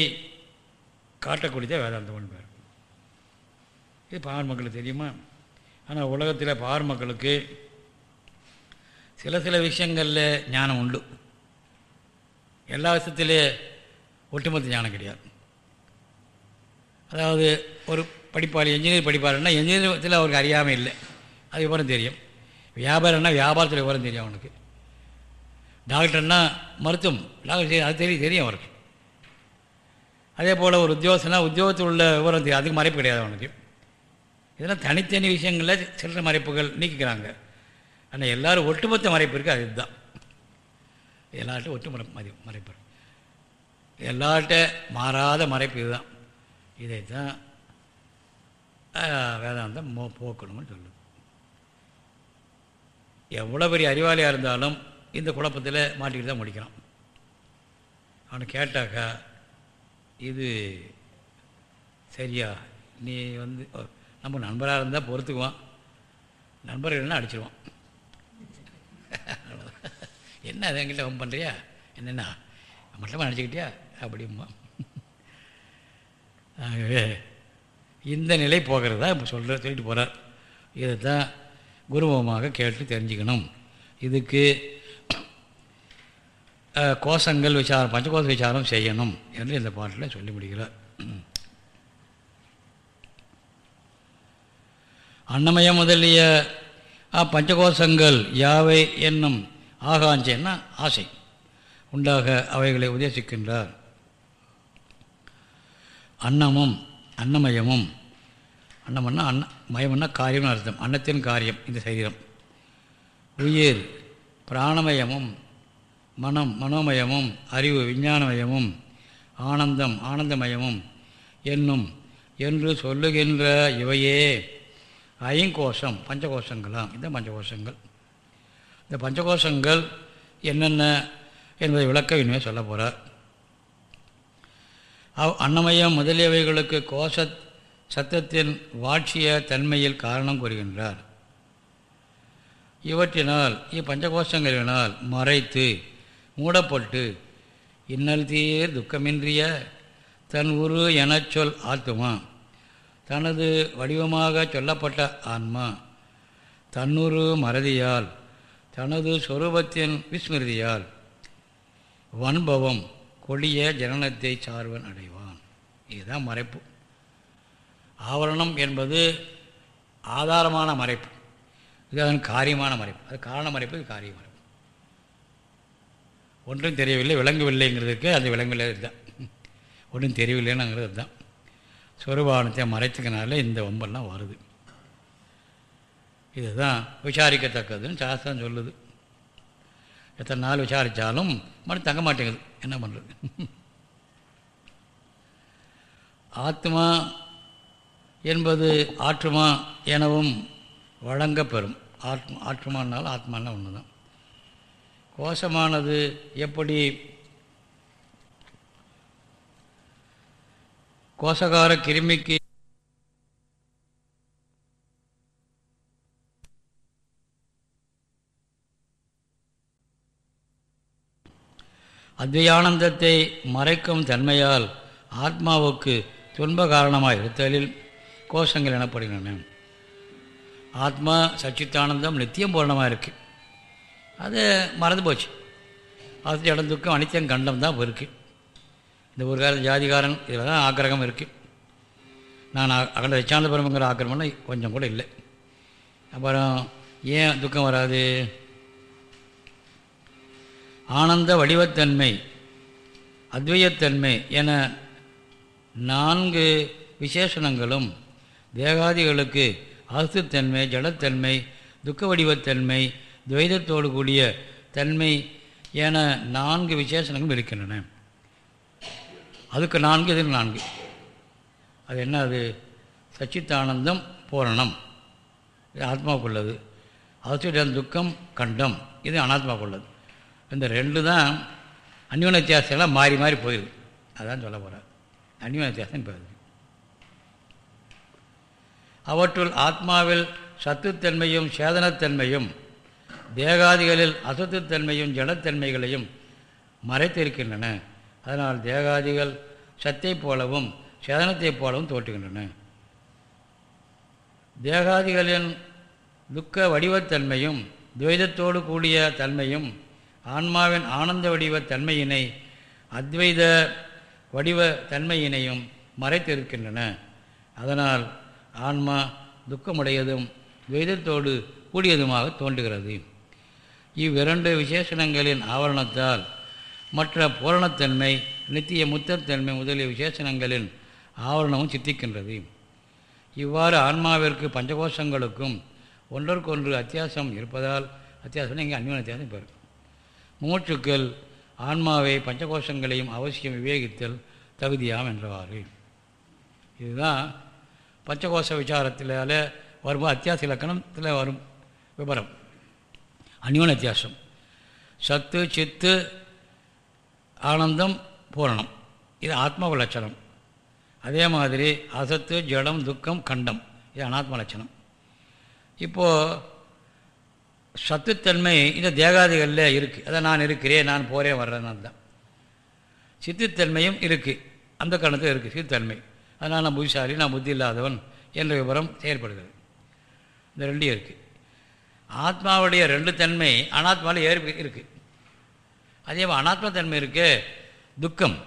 காட்டக்கூடியதே வேதாந்தம்னு பேர் இது பார் மக்களுக்கு தெரியுமா? ஆனால் உலகத்தில் பார் மக்களுக்கு சில சில விஷயங்களில் ஞானம் உண்டு. எல்லா விஷயத்திலே ஒட்டுமொத்த ஞானம் கிடையாது. அதாவது ஒரு படிப்பாளி என்ஜினியர் படிப்பாருன்னா என்ஜினியரத்தில் அவருக்கு அறியாமல் இல்லை. அது விவரம் தெரியும். வியாபாரம்னா வியாபாரத்தில் விவரம் தெரியும் அவனுக்கு. டாக்டர்னா மருத்துவம். டாக்டர் அது தெரியும் தெரியும் அவருக்கு. அதே போல் ஒரு உத்தியோகம்னா உத்தியோகத்தில் உள்ள விவரம் தெரியும். அதுக்கு மறைப்பு கிடையாது அவனுக்கு. இதெல்லாம் தனித்தனி விஷயங்களில் சில்லற மறைப்புகள் நீக்கிக்கிறாங்க. ஆனால் எல்லோரும் ஒட்டுமொத்த மறைப்பு இருக்குது அதுதான். எல்லார்ட்டும் ஒட்டு மறை மதி மறைப்பு எல்லார்ட்ட மாறாத மறைப்பு இதுதான். இதைத்தான் தான் வேதாந்தம் மோ போக்கணும்னு சொல்லுது. எவ்வளோ பெரிய அறிவாளியாக இருந்தாலும் இந்த குழப்பத்தில் மாட்டிக்கிட்டு தான் முடிக்கிறான். அவனை கேட்டாக்கா இது சரியா நீ வந்து நம்ம நண்பராக இருந்தால் பொறுத்துக்குவான். நண்பர் இல்லைன்னா அடிச்சிருவான். என்ன அது எங்கிட்ட அவன் பண்ணுறியா என்னென்னா மட்டமாக நினச்சிக்கிட்டியா அப்படிம்மா ஆகவே இந்த நிலை போகிறது தான் இப்போ சொல்கிற சொல்லிட்டு போகிறார் இதை தான் குருவமாக கேட்டு தெரிஞ்சுக்கணும். இதுக்கு கோஷங்கள் விசாரம் பஞ்சகோஷ விசாரம் செய்யணும் என்று இந்த பாட்டில் சொல்லி முடிகிறார் அன்னமயம் முதலிய பஞ்சகோஷங்கள் யாவை என்னும் ஆகாஞ்சேன்னா ஆசை. உண்டாக அவைகளை உதேசிக்கின்றார் அன்னமும் அன்னமயமும். அன்னமன்னா அன்ன மயம்னா காரியம்னு அர்த்தம். அன்னத்தின் காரியம் இந்த சரீரம். உயிர் பிராணமயமும் மனம் மனோமயமும் அறிவு விஞ்ஞானமயமும் ஆனந்தம் ஆனந்தமயமும் என்னும் என்று சொல்லுகின்ற இவையே ஐங்கோஷம் பஞ்சகோஷங்களாம். இந்த பஞ்சகோஷங்கள். இந்த பஞ்சகோஷங்கள் என்னென்ன என்பதை விளக்க இனிமேல் சொல்ல போகிறார் அவ் அன்னமயம் முதலியவைகளுக்கு கோஷ சத்தத்தின் வாட்சிய தன்மையில் காரணம் கூறுகின்றார். இவற்றினால் இப்பஞ்சகோஷங்களினால் மறைத்து மூடப்பட்டு இன்னல் தீர் துக்கமின்றிய தன் உரு எனச் சொல் ஆத்துமா தனது வடிவமாக சொல்லப்பட்ட ஆன்மா தன்னுரு மறதியால் தனது சொரூபத்தின் விஸ்மிருதியால் வன்பவம் கொடிய ஜனனத்தை சார்வன் அடைவான். இதுதான் மறைப்பு. ஆவரணம் என்பது ஆதாரமான மறைப்பு. இது அதன் காரியமான மறைப்பு. அது காரண மறைப்பு இது காரிய மறைப்பு. ஒன்றும் தெரியவில்லை விளங்கவில்லைங்கிறதுக்கு அந்த விளங்கவில்லை இதுதான். ஒன்றும் தெரியவில்லைன்னுங்கிறது அதுதான். சொருபானத்தை மறைத்துக்கனால இந்த வம்பெல்லாம் வருது. இதுதான் விசாரிக்கத்தக்கதுன்னு சாஸ்திரம் சொல்லுது. எத்தனை நாள் விசாரித்தாலும் மறுத்து தங்க மாட்டேங்குது. என்ன பண்ணுறது ஆத்மா என்பது ஆற்றுமா எனவும் வழங்கப்பெறும். ஆத்மா ஆற்றுமானாலும் ஆத்மானா ஒன்று தான் கோஷமானது எப்படி கோஷகார கிருமிக்கு அத்வயானந்தத்தை மறைக்கும் தன்மையால் ஆத்மாவுக்கு துன்ப காரணமாக இருத்தலில் கோஷங்கள் எனப்படுகின்றன. ஆத்மா சச்சித்தானந்தம் நித்தியம் பூரணமாக இருக்குது அது மறந்து போச்சு. அது இடம் துக்கம் அனித்தியம் கண்டம் தான் இருக்குது இந்த ஒரு கால ஜாதிகாரன் இதில் தான் ஆக்கிரகம் இருக்குது நான் அகண்ட ரச்சானந்த பரமங்கிற கொஞ்சம் கூட இல்லை. அப்புறம் ஏன் துக்கம் வராது? ஆனந்த வடிவத்தன்மை அத்வயத்தன்மை என நான்கு விசேஷணங்களும் தேகாதிகளுக்கு அசுத்தன்மை ஜடத்தன்மை துக்க வடிவத்தன்மை துவைதத்தோடு கூடிய தன்மை என நான்கு விசேஷணங்களும் இருக்கின்றன. அதுக்கு நான்கு இதில் நான்கு? அது என்ன அது? சச்சித்தானந்தம் பூரணம். இது ஆத்மாவுக்குள்ளது. அசுடன் துக்கம் கண்டம். இது அனாத்மாவுக்குள்ளது. இந்த ரெண்டு தான் அந்யோன வித்தியாசம்லாம் மாறி மாறி போயிடுது அதான் சொல்ல போகிறார் அந்யோன வித்தியாசம் போயிடுது அவற்றுள் ஆத்மாவில் சத்துத்தன்மையும் சேதனத்தன்மையும் தேகாதிகளில் அசத்துத்தன்மையும் ஜடத்தன்மைகளையும் மறைத்திருக்கின்றன. அதனால் தேகாதிகள் சத்தை போலவும் சேதனத்தைப் போலவும் தோற்றுகின்றன. தேகாதிகளின் துக்க வடிவத்தன்மையும் துவைதத்தோடு கூடிய தன்மையும் ஆன்மாவின் ஆனந்த வடிவ தன்மையினை அத்வைத வடிவ தன்மையினையும் மறைத்திருக்கின்றன. அதனால் ஆன்மா துக்கமுடையதும் துவைதத்தோடு கூடியதுமாக தோன்றுகிறது. இவ்விரண்டு விசேஷணங்களின் ஆவரணத்தால் மற்ற பூரணத்தன்மை நித்திய முத்தத்தன்மை முதலிய விசேஷணங்களின் ஆவரணமும் சித்திக்கின்றது. இவ்வாறு ஆன்மாவிற்கு பஞ்சகோஷங்களுக்கும் ஒன்றற்கொன்று அத்தியாசம் இருப்பதால் அத்தியாசம் இங்கே அந்நிய அத்தியாசம் பெறும் மூச்சுக்கள் ஆன்மாவை பஞ்சகோஷங்களையும் அவசியம் விவேகித்தல் தகுதியாம் என்றவாறு. இதுதான் பஞ்சகோஷ விசாரத்திலால் வரும்போது அத்தியாச இலக்கணத்தில் வரும் விபரம். அந்யோன அத்தியாசம். சத்து சித்து ஆனந்தம் பூரணம். இது ஆத்மாவு லட்சணம். அதே மாதிரி அசத்து ஜடம் துக்கம் கண்டம். இது அனாத்ம லட்சணம். இப்போது சத்துத்தன்மை இந்த தேகாதிகளில் இருக்குது அதை நான் இருக்கிறேன் நான் போகிறேன் வர்றேன்னு தான் சித்துத்தன்மையும் இருக்குது அந்த கணத்தில் இருக்குது சித்தன்மை அதனால் நான் புத்திசாலி நான் புத்தி இல்லாதவன் என்ற விவரம் செயல்படுகிறது. இந்த ரெண்டும் இருக்குது ஆத்மாவுடைய ரெண்டு தன்மை அனாத்மாவில் ஏறி இருக்குது அதே மாதிரி அனாத்மா தன்மை இருக்கு துக்கம்.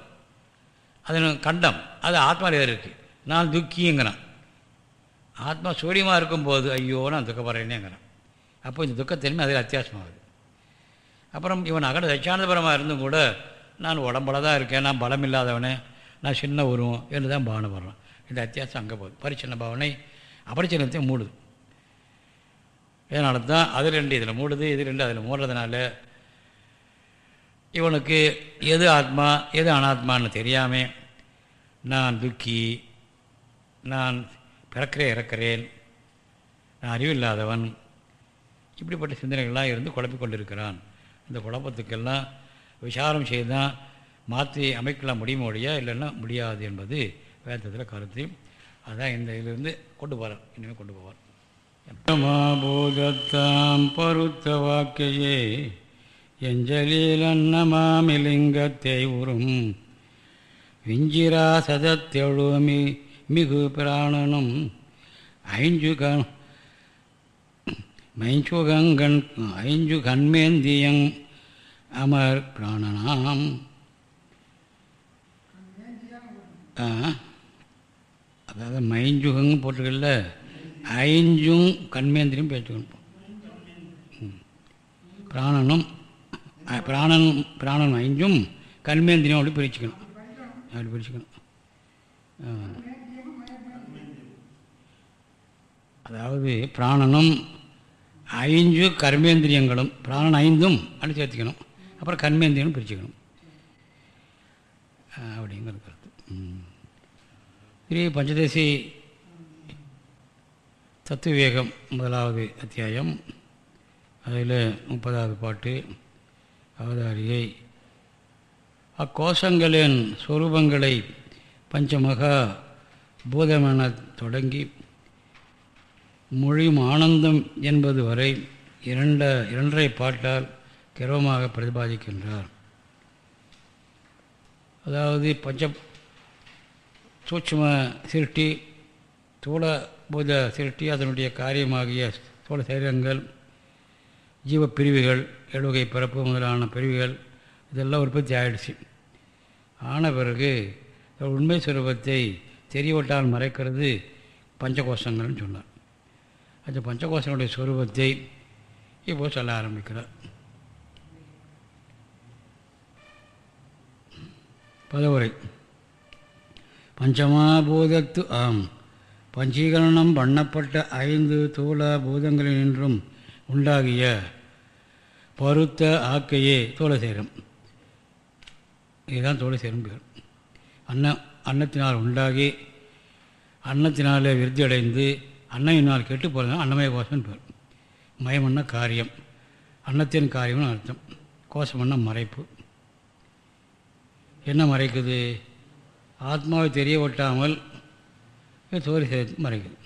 அது கண்டம். அது ஆத்மாவில் ஏறி இருக்குது நான் துக்கிங்கிறான். ஆத்மா சூரியமாக இருக்கும்போது ஐயோ நான் துக்கப்படுறேனேங்கிறான் அப்போ இந்த துக்கத்தன்மை அதில் அத்தியாசமாகுது அப்புறம் இவன் அகட தட்சானந்தபுரமாக இருந்தும் கூட நான் உடம்புல தான் இருக்கேன் நான் பலம் இல்லாதவனே நான் சின்ன உருவம் என்று தான் பாவனை பண்ணுறான் இந்த அத்தியாசம் அங்கே போகுது. பரிச்சின்ன பாவனை அபரிச்சின்னத்தை மூடுது. இதனால தான் அது ரெண்டு இதில் மூடுது இது ரெண்டு அதில் மூடுறதுனால இவனுக்கு எது ஆத்மா எது அனாத்மான்னு தெரியாமல் நான் துக்கி நான் பிறக்கிறேன் இறக்கிறேன் நான் அறிவில்லாதவன் இப்படிப்பட்ட சிந்தனைகள்லாம் இருந்து குழப்பிக்கொண்டிருக்கிறான் இந்த குழப்பத்துக்கெல்லாம் விசாரம் செய்தான் மாற்றி அமைக்கலாம் முடியுமோ முடியா இல்லைன்னா முடியாது என்பது வேதத்தில் கருத்து அதான் இந்த இதிலிருந்து கொண்டு போகிறார் இனிமேல் கொண்டு போவார். பூதத்தாம் பருத்த வாக்கையே எஞ்சலிலன்னமாமிலிங்கத்தை உறும். விஞ்சிரா சதத்தெழுமி மிகு பிராணனும் ஐஞ்சு கண் மைஞ்சுகங்கண் ஐஞ்சு கண்மேந்தியங் அமர் பிராணனாம். அதாவது மைஞ்சுகங் போட்டிருக்கல ஐஞ்சும் கண்மேந்திரியும் பேச்சுக்கணும் பிராணனும் அஹ், பிராணனும் பிராணனும் கண்மேந்திரியும் அப்படி பிரிச்சுக்கணும். அப்படி பிரிச்சுக்கணும். அதாவது பிராணனும் ஐந்து கர்மேந்திரியங்களும் பிராணன் ஐந்தும் அப்படி சேர்த்துக்கணும். அப்புறம் கர்மேந்திரியம் பிரிச்சுக்கணும். அப்படிங்கிற அப்படிங்கிறது கருத்து ஸ்ரீ பஞ்சதசி தத்துவவேகம் முதலாவது அத்தியாயம். அதில் முப்பதாவது பாட்டு. அவதாரியை அக்கோஷங்களின் சொரூபங்களை பஞ்சமகா பூதமென தொடங்கி மொழியும் ஆனந்தம் என்பது வரை இரண்ட இரண்டரை பாட்டால் கிரவமாக பிரதிபாதிக்கின்றார். அதாவது பஞ்ச சூட்சம சிருஷ்டி தூள பூத சிருஷ்டி அதனுடைய காரியமாகிய சோழ சரீரங்கள் ஜீவ பிரிவுகள் எழுகை பிறப்பு முதலான பிரிவுகள் இதெல்லாம் உற்பத்தி ஆயிடுச்சு. ஆன பிறகு உண்மை சுரூபத்தை தெரியவிட்டால் மறைக்கிறது பஞ்சகோஷங்கள்னு சொன்னார். அந்த பஞ்சகோஷங்களுடைய சுரூபத்தை இப்போது சொல்ல ஆரம்பிக்கிறார். பதவுரை. பஞ்சமாபூதத்து ஆம் பஞ்சீகரணம் பண்ணப்பட்ட ஐந்து தூள பூதங்களினின்றும் உண்டாகிய பருத்த ஆக்கையே தோளசேரம் இதுதான் தோளசேரம் பேர் அன்ன அன்னத்தினால் உண்டாகி அன்னத்தினாலே விருத்தி அடைந்து அன்னையினால் கெட்டு போகிறது அன்னமய கோஷம்னு பேர். மயமன்ன காரியம். அன்னத்தின் காரியம்னு அர்த்தம். கோஷமன்ன மறைப்பு. என்ன மறைக்குது? ஆத்மாவை தெரிய ஒட்டாமல் சோறு சேர்த்து மறைக்குது.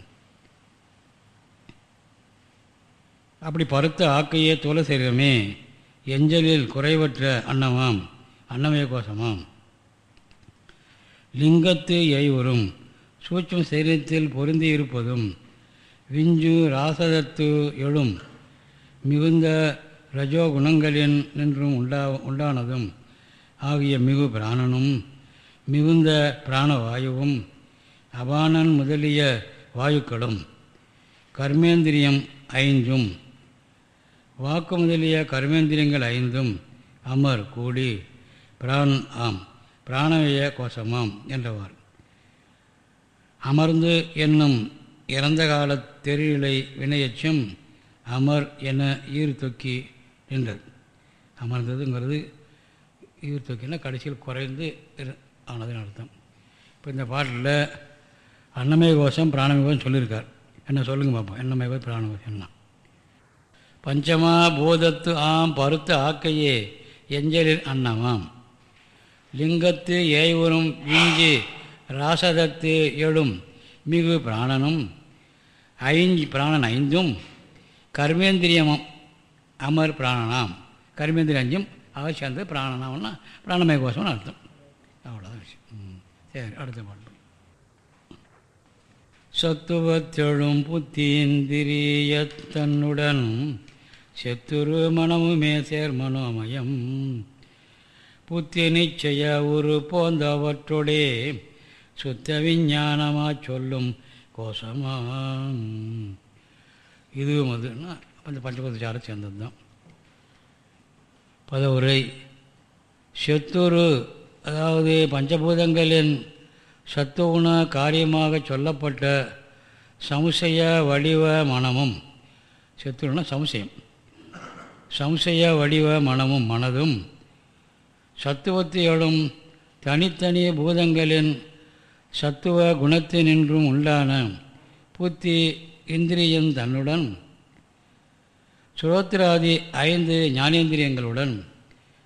அப்படி பருத்த ஆக்கையே தோலை சரீரமே எஞ்சலில் குறைவற்ற அன்னமாம் அன்னமய கோஷமாம். லிங்கத்து எய்வரும் சூட்சம் சரீரத்தில் பொருந்தி இருப்பதும் விஞ்சு ராசதத்து எழும் மிகுந்த ரஜோகுணங்களின் நின்றும் உண்டா உண்டானதும் ஆகிய மிகு பிராணனும் மிகுந்த பிராணவாயுவும் அபானன் முதலிய வாயுக்களும் கர்மேந்திரியம் ஐந்தும் வாக்கு முதலிய கர்மேந்திரியங்கள் ஐந்தும் அமர் கூடி பிரான் ஆம் பிராணவிய கோஷமாம் என்றவார். அமர்ந்து என்னும் இறந்த கால தெருநிலை வினையச்சம் அமர் என ஈர் தொக்கி நின்றது. அமர்ந்ததுங்கிறது ஈர் தொக்கினா கடைசியில் குறைந்து ஆனதுன்னு அர்த்தம். இப்போ இந்த பாட்டில் அன்னமய கோஷம் பிராணமய கோஷம் சொல்லியிருக்கார் என்ன சொல்லுங்க பார்ப்போம் என்னமய கோஷம் பிராணகோஷம் என்ன பஞ்சமா போதத்து ஆம் பருத்த ஆக்கையே எஞ்சலில் அன்னமாம். லிங்கத்து ஏய்வரும் விஞ்சி ராசதத்து எழும் மிகு பிராணனும் ஐந்து பிராணன் ஐந்தும் கர்மேந்திரியமும் அமர் பிராணனாம். கர்மேந்திரிய அஞ்சும் அவை சேர்ந்து பிராணனாம்னா பிராணமய கோஷம்னு அர்த்தம். அவ்வளோதான் விஷயம். சரி அடுத்த பாட்டு சத்துவத்தெழும் புத்தீந்திரியத்தன்னுடன் செத்துரு மனமுமே சேர் மனோமயம். புத்தி நிச்சய உரு போந்தவற்றோடே சுத்த விஞ்ஞானமாக சொல்லும் கோஷமாம். இதுவும் அதுன்னா அந்த பஞ்சபூதச்சார சேர்ந்தது தான் பதவுரை செத்துரு அதாவது பஞ்சபூதங்களின் சத்துவன காரியமாக சொல்லப்பட்ட சம்சய வடிவ மனமும் செத்துருன்னா சம்சயம். சம்சய வடிவ மனமும் மனதும் சத்துவத்தையோடும் தனித்தனி பூதங்களின் சத்துவ குணத்தினின்றும் உண்டான புத்தி இந்திரியம் தன்னுடன் சுரோத்திராதி ஐந்து ஞானேந்திரியங்களுடன்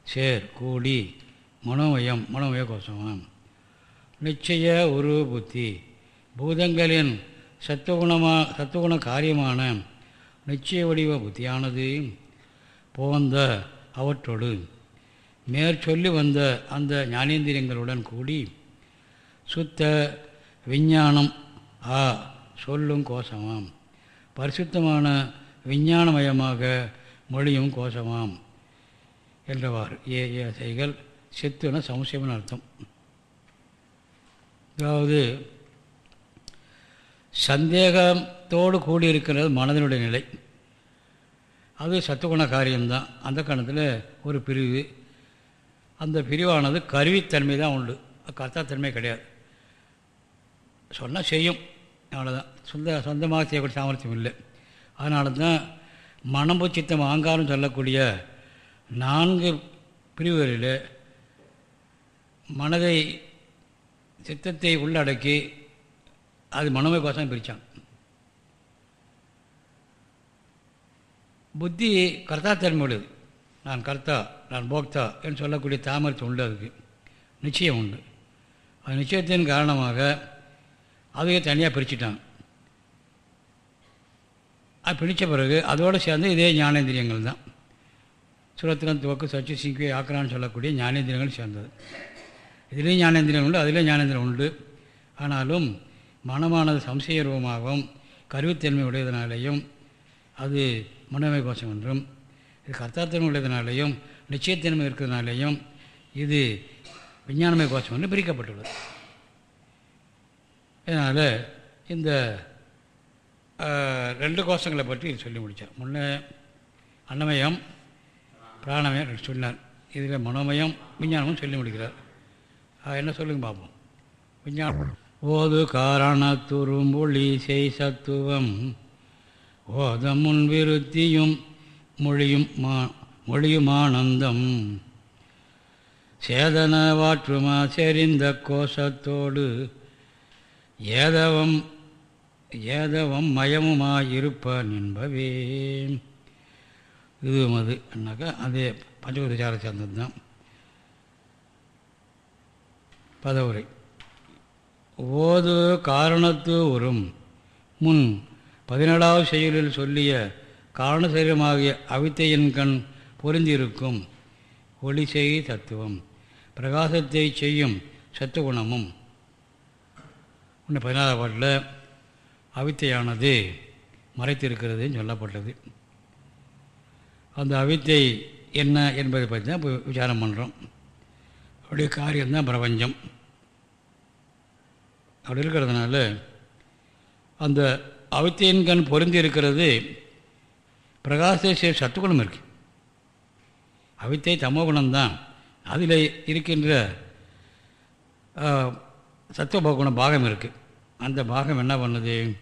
சேர் கூடி மனோமயம் மனோமய கோஷமாம் நிச்சய ஒரு புத்தி பூதங்களின் சத்துவகுணமா சத்துவகுண காரியமான நிச்சய வடிவ புத்தியானது போந்த அவற்றோடு மேற்சொல்லி வந்த அந்த ஞானேந்திரியங்களுடன் கூடி சுத்த விஞ்ஞானம். ஆ சொல்லும் கோஷமாம். பரிசுத்தமான விஞ்ஞானமயமாக மொழியும் கோஷமாம் என்றவாறு. ஏ ஏ செய்கள் சித்துன சமுசயம்னு அர்த்தம். அதாவது சந்தேகத்தோடு கூடியிருக்கிறது மனதினுடைய நிலை. அது சத்துக்குண காரியம்தான். அந்த கணத்தில் ஒரு பிரிவு. அந்த பிரிவானது கருவித்தன்மை தான் உண்டு கர்த்தாத்தன்மை கிடையாது. சொன்னால் செய்யும். அவ்வளோதான் சொந்த சொந்தமாக செய்யக்கூடிய சாமர்த்தியம் இல்லை. அதனால தான் மனம்பு சித்தம் ஆங்காரம் சொல்லக்கூடிய நான்கு பிரிவுகளில் மனதை சித்தத்தை உள்ளடக்கி அது மனமே கோசம் பிரித்தான் புத்தி கர்த்தாத்தன்மை உள்ளது. நான் கர்த்தா நான் போக்தா என்று சொல்லக்கூடிய தாமரத்து உண்டு அதுக்கு. நிச்சயம் உண்டு. அது நிச்சயத்தின் காரணமாக அதையே தனியாக பிரிச்சுட்டாங்க அது பிடித்த பிறகு அதோடு சேர்ந்து இதே ஞானேந்திரியங்கள் தான். சுரத்திரம் துவக்கு சச்சு சிங்கி ஆக்கரான்னு சொல்லக்கூடிய ஞானேந்திரியங்கள் சேர்ந்தது. இதுலேயும் ஞானேந்திரியம் உண்டு அதிலே ஞானேந்திரம் உண்டு. ஆனாலும் மனமானது சம்சயரூபமாகவும் கருவித்தன்மை உடையதனாலேயும் அது மனமை கோஷம் என்றும் இது கர்த்தாத்தன்மை உடையதனாலேயும் நிச்சயத்தன்மை இருக்கிறதுனாலேயும் இது விஞ்ஞானமய கோஷம் என்று பிரிக்கப்பட்டுள்ளது. இதனால் இந்த ரெண்டு கோஷங்களை பற்றி சொல்லி முடித்தார் முன்னே அன்னமயம் பிராணமயம் சொன்னார். இதில் மனோமயம் விஞ்ஞானமும் சொல்லி முடிக்கிறார். என்ன சொல்லுங்க பார்ப்போம் விஞ்ஞானம். ஓது காரணத்துரும்பொழி செய் சத்துவம். ஓத முன் விருத்தியும் மொழியும் மா மொழியுமானந்தம் சேதன வாற்றுமா செறிந்த கோஷத்தோடு ஏதவம் ஏதவம் மயமுமாயிருப்பான் என்பவே. இதுவும் அது என்னாக்கா அதே பஞ்சபுரச்சார சேர்ந்தது தான் பதவுரை. ஓது காரணத்து உறும். முன் பதினேழாவது செயலில் சொல்லிய காரணசரீரமாகிய அவித்தையின் கண் பொருந்திருக்கும் ஒளிசெய் தத்துவம். பிரகாசத்தை செய்யும் சத்துகுணமும். இன்னும் பதினாறாம் பாட்டில் அவித்தையானது மறைத்திருக்கிறதுன்னு சொல்லப்பட்டது. அந்த அவித்தை என்ன என்பதை பற்றி தான் இப்போ விசாரம் பண்ணுறோம் அப்படியே காரியம்தான் பிரபஞ்சம். அப்படி இருக்கிறதுனால அந்த அவித்தையின் கண் பொருந்தி இருக்கிறது பிரகாச சத்துக்குணம் இருக்கு. அவித்தை தமோகுணம்தான். அதில் இருக்கின்ற சத்துவகுண பாகம் இருக்குது அந்த பாகம் என்ன பண்ணுது?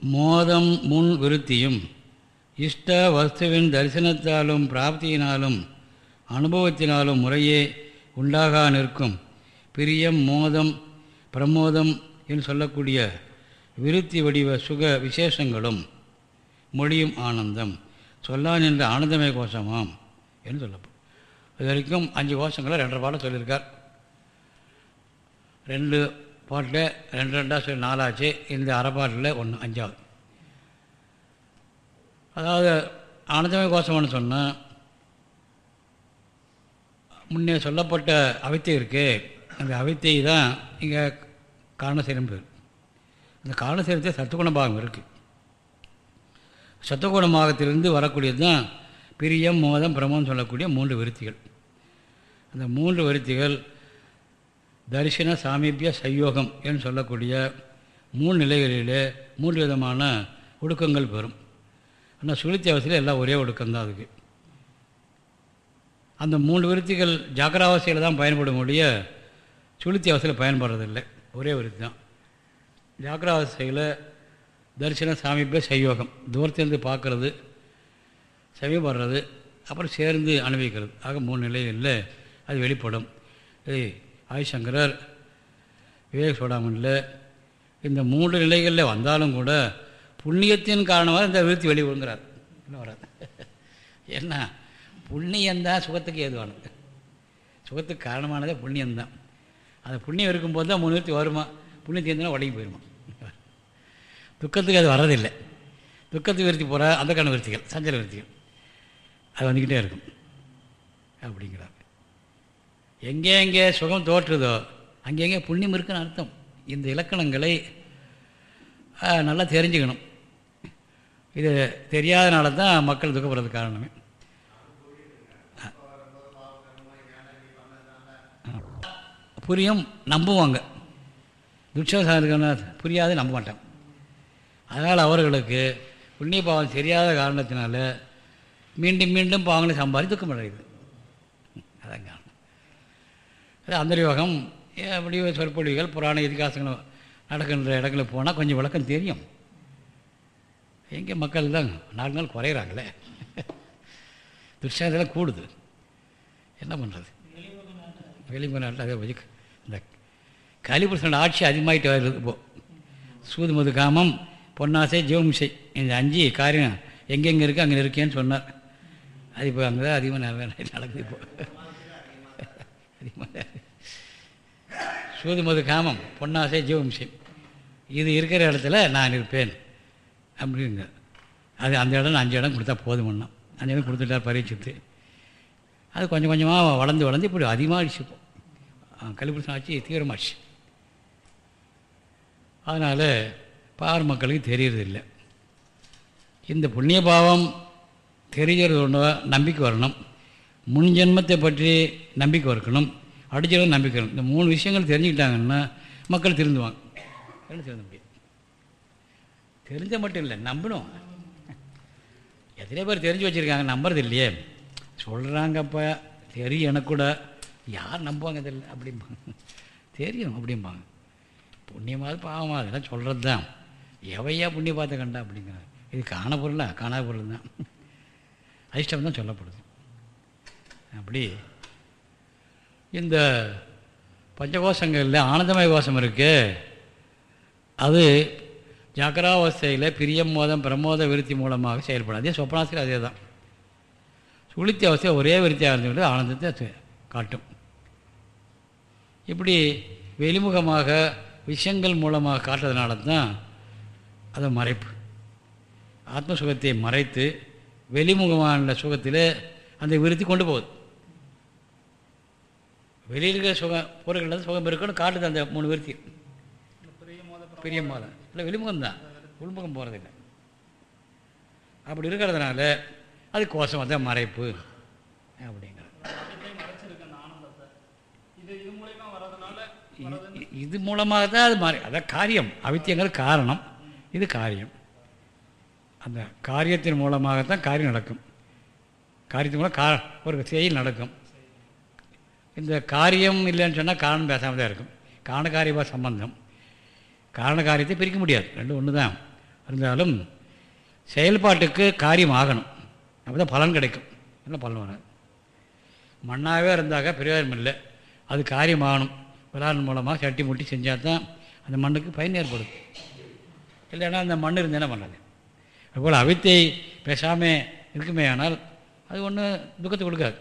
மோதம் முன் விருத்தியும் இஷ்ட வஸ்துவின் தரிசனத்தாலும் பிராப்தியினாலும் அனுபவத்தினாலும் முறையே உண்டாகா நிற்கும். பிரியம் மோதம் பிரமோதம் என்று சொல்லக்கூடிய விருத்தி வடிவ சுக விசேஷங்களும் மொழியும் ஆனந்தம். சொல்லான் என்ற ஆனந்தமே கோஷமாம் என்று சொல்லப்படும். இது வரைக்கும் அஞ்சு கோஷங்களை ரெண்டரை பாடம் சொல்லியிருக்கார். ரெண்டு பாட்டில் ரெண்டு ரெண்டாக சொல்லி நாலாச்சு. இந்த அரை பாட்டில் ஒன்று அஞ்சாவது. அதாவது ஆனந்தமே கோஷம்னு சொன்னால் முன்னே சொல்லப்பட்ட அவித்தை இருக்குது அந்த அவித்தை தான் இங்கே காரணசீரம் பேர். அந்த காரணசீரத்தை சத்துக்குண பாகம் இருக்குது சத்துக்குண பாகத்திலிருந்து வரக்கூடியது தான் பிரியம் மோதம் பிரமம்னு சொல்லக்கூடிய மூன்று விருத்திகள். அந்த மூன்று விருத்திகள் தரிசன சாமீபிய சையோகம் என்று சொல்லக்கூடிய மூணு நிலைகளிலே மூன்று விதமான ஒடுக்கங்கள் பெறும். ஆனால் சுழித்தி அவசியில் எல்லாம் ஒரே ஒடுக்கம்தான் அதுக்கு. அந்த மூன்று விருத்திகள் ஜாக்கிராவசையில் தான் பயன்படும் முடிய சுழித்தி பயன்படுறதில்லை. ஒரே விருத்தி தான் ஜாக்கிராவசையில் தரிசன சாமீபிய சையோகம். தூரத்திலிருந்து பார்க்குறது சமீபடுறது அப்புறம் சேர்ந்து அனுபவிக்கிறது. ஆக மூணு நிலைகளில் அது வெளிப்படும். ஆதிசங்கரர் விவேக சோடாமனில் இந்த மூன்று நிலைகளில் வந்தாலும் கூட புண்ணியத்தின் காரணமாக இந்த விருத்தி வெளி விழுங்குறார். இன்னும் வராது. என்ன? புண்ணியந்தான் சுகத்துக்கு ஏதுவானது. சுகத்துக்கு காரணமானதே புண்ணியந்தான் அந்த புண்ணியம் இருக்கும்போது தான் மூணு விருத்தி வருமா? புண்ணியம் தீர்ந்தனா உடங்கி போயிடுமா துக்கத்துக்கு அது வர்றதில்லை. துக்கத்துக்கு விருத்தி போகிற அந்த கண விருத்திகள் சஞ்சல விருத்திகள் அது வந்துக்கிட்டே இருக்கும். அப்படிங்கிறார். எங்கே எங்கே சுகம் தோற்றுதோ அங்கெங்கே புண்ணியம் இருக்குன்னு அர்த்தம். இந்த இலக்கணங்களை நல்லா தெரிஞ்சுக்கணும். இது தெரியாதனால தான் மக்கள் துக்கப்படுறது காரணமே. புரியும் நம்புவாங்க. துட்சசாலிகள்னா புரியாது நம்ப மாட்டான். அதனால் அவர்களுக்கு புண்ணிய பாவம் தெரியாத காரணத்தினால மீண்டும் மீண்டும் பாவங்களை சம்பாதி துக்கம் அடையுது. அதான் காரணம் அது அப்படி சொற்பொழிவுகள் புராண இதிகாசங்களும் நடக்கின்ற இடங்களுக்கு போனால் கொஞ்சம் விளக்கம் தெரியும். எங்கே மக்கள் தான் நாலு நாள் குறையிறாங்களே. துஷாதெல்லாம் கூடுது. என்ன பண்ணுறது வெளிமுக நாட்டில் அதே வச்சு இந்த கலிபுருஷனோட ஆட்சி அதிகமாகிட்டு வருது இப்போ. சூதுமது காமம் பொன்னாசை ஜீவமிசை இந்த அஞ்சு காரியம் எங்கெங்கே இருக்குது அங்கே இருக்கேன்னு சொன்னார். அது இப்போ அங்கே தான் அதிகமாக நடக்குது இப்போ. அதிகமாக சூது மது காமம் பொன்னாசை ஜீவமிசை. இது இருக்கிற இடத்துல நான் இருப்பேன். அப்படிங்க. அது அந்த இடம் அஞ்சு இடம் கொடுத்தா போதும் அஞ்சு இடம் கொடுத்துட்டார் பரீட்சித்து. அது கொஞ்சம் கொஞ்சமாக வளர்ந்து வளர்ந்து இப்படி அதிகமாகிடுச்சு இப்போ. கலிபுருஷன் ஆட்சி தீவிரமாச்சு அதனால் பார் மக்களுக்கு தெரியறதில்லை. இந்த புண்ணிய பாவம் தெரிகிறது ஒன்று நம்பிக்கை வரணும். முன் ஜென்மத்தை பற்றி நம்பிக்கை இருக்கணும் அடிச்சிடும் நம்பிக்கை இந்த மூணு விஷயங்கள் தெரிஞ்சுக்கிட்டாங்கன்னா மக்கள் திருந்துவாங்க. என்ன திருந்த முடியும் தெரிஞ்ச மட்டும் இல்லை நம்பணும். எத்தனை பேர் தெரிஞ்சு வச்சுருக்காங்க நம்புறது இல்லையே. சொல்கிறாங்கப்பா தெரியும் எனக்கு கூட. யார் நம்புவாங்க தெரியல அப்படிம்பாங்க. தெரியும் அப்படிம்பாங்க. புண்ணியமாவது பாவமாக அதெல்லாம் சொல்கிறது தான் எவையா புண்ணிய பார்த்த கண்டா அப்படிங்கிறார் இது காண பொருளா? காணாத பொருள் தான் அதிர்ஷ்டம் தான் சொல்லப்படுது. அப்படி இந்த பஞ்சகோஷங்களில் ஆனந்தமய கோஷம் இருக்கு. அது ஜாக்கிராவஸ்தையில் பிரியம் மோதம் பிரமோத விருத்தி மூலமாக செயல்படும். அதே சொப்பனாசில் அதே தான். சுளுத்தி அவஸ்தை ஒரே விருத்தியாக இருந்துவிட்டு ஆனந்தத்தை காட்டும். இப்படி வெளிமுகமாக விஷயங்கள் மூலமாக காட்டுறதுனால தான் அது மறைப்பு. ஆத்ம சுகத்தை மறைத்து வெளிமுகமான சுகத்தில் அந்த விருத்தி கொண்டு போகுது. வெளியில் இருக்கிற சுகம் பொருட்கள் சுகம் இருக்கணும் காட்டுது அந்த மூணு விருத்தி. பெரிய மோதம் இல்லை வெளிமுகம் தான் உள்முகம் போகிறதில்லை அப்படி இருக்கிறதுனால அது கோஷம் தான் மறைப்பு அப்படிங்கிறது. இது மூலமாக தான் அது மறை அதான் காரியம். அவித்தியங்கள் காரணம். இது காரியம். அந்த காரியத்தின் மூலமாகத்தான் காரியம் நடக்கும். காரியத்தின் மூலம் கா ஒரு செயல் நடக்கும். இந்த காரியம் இல்லைன்னு சொன்னால் காரணம் பேசாமல் தான் இருக்கும். காரணகாரியமாக சம்பந்தம். காரண காரியத்தை பிரிக்க முடியாது. ரெண்டும் ஒன்று தான் இருந்தாலும் செயல்பாட்டுக்கு காரியம் ஆகணும். அப்போ தான் பலன் கிடைக்கும். என்ன பலன் வராது. மண்ணாகவே இருந்தாக்க பிரயோஜனம் இல்லை. அது காரியமாகணும். விளாடன் மூலமாக சட்டி முட்டி செஞ்சால் தான் அந்த மண்ணுக்கு பயன் ஏற்படும். இல்லைன்னா அந்த மண் இருந்து என்ன பண்ணாது? அதுபோல் அவித்தை பேசாமல் இருக்குமே ஆனால் அது ஒன்றும் துக்கத்தை கொடுக்காது.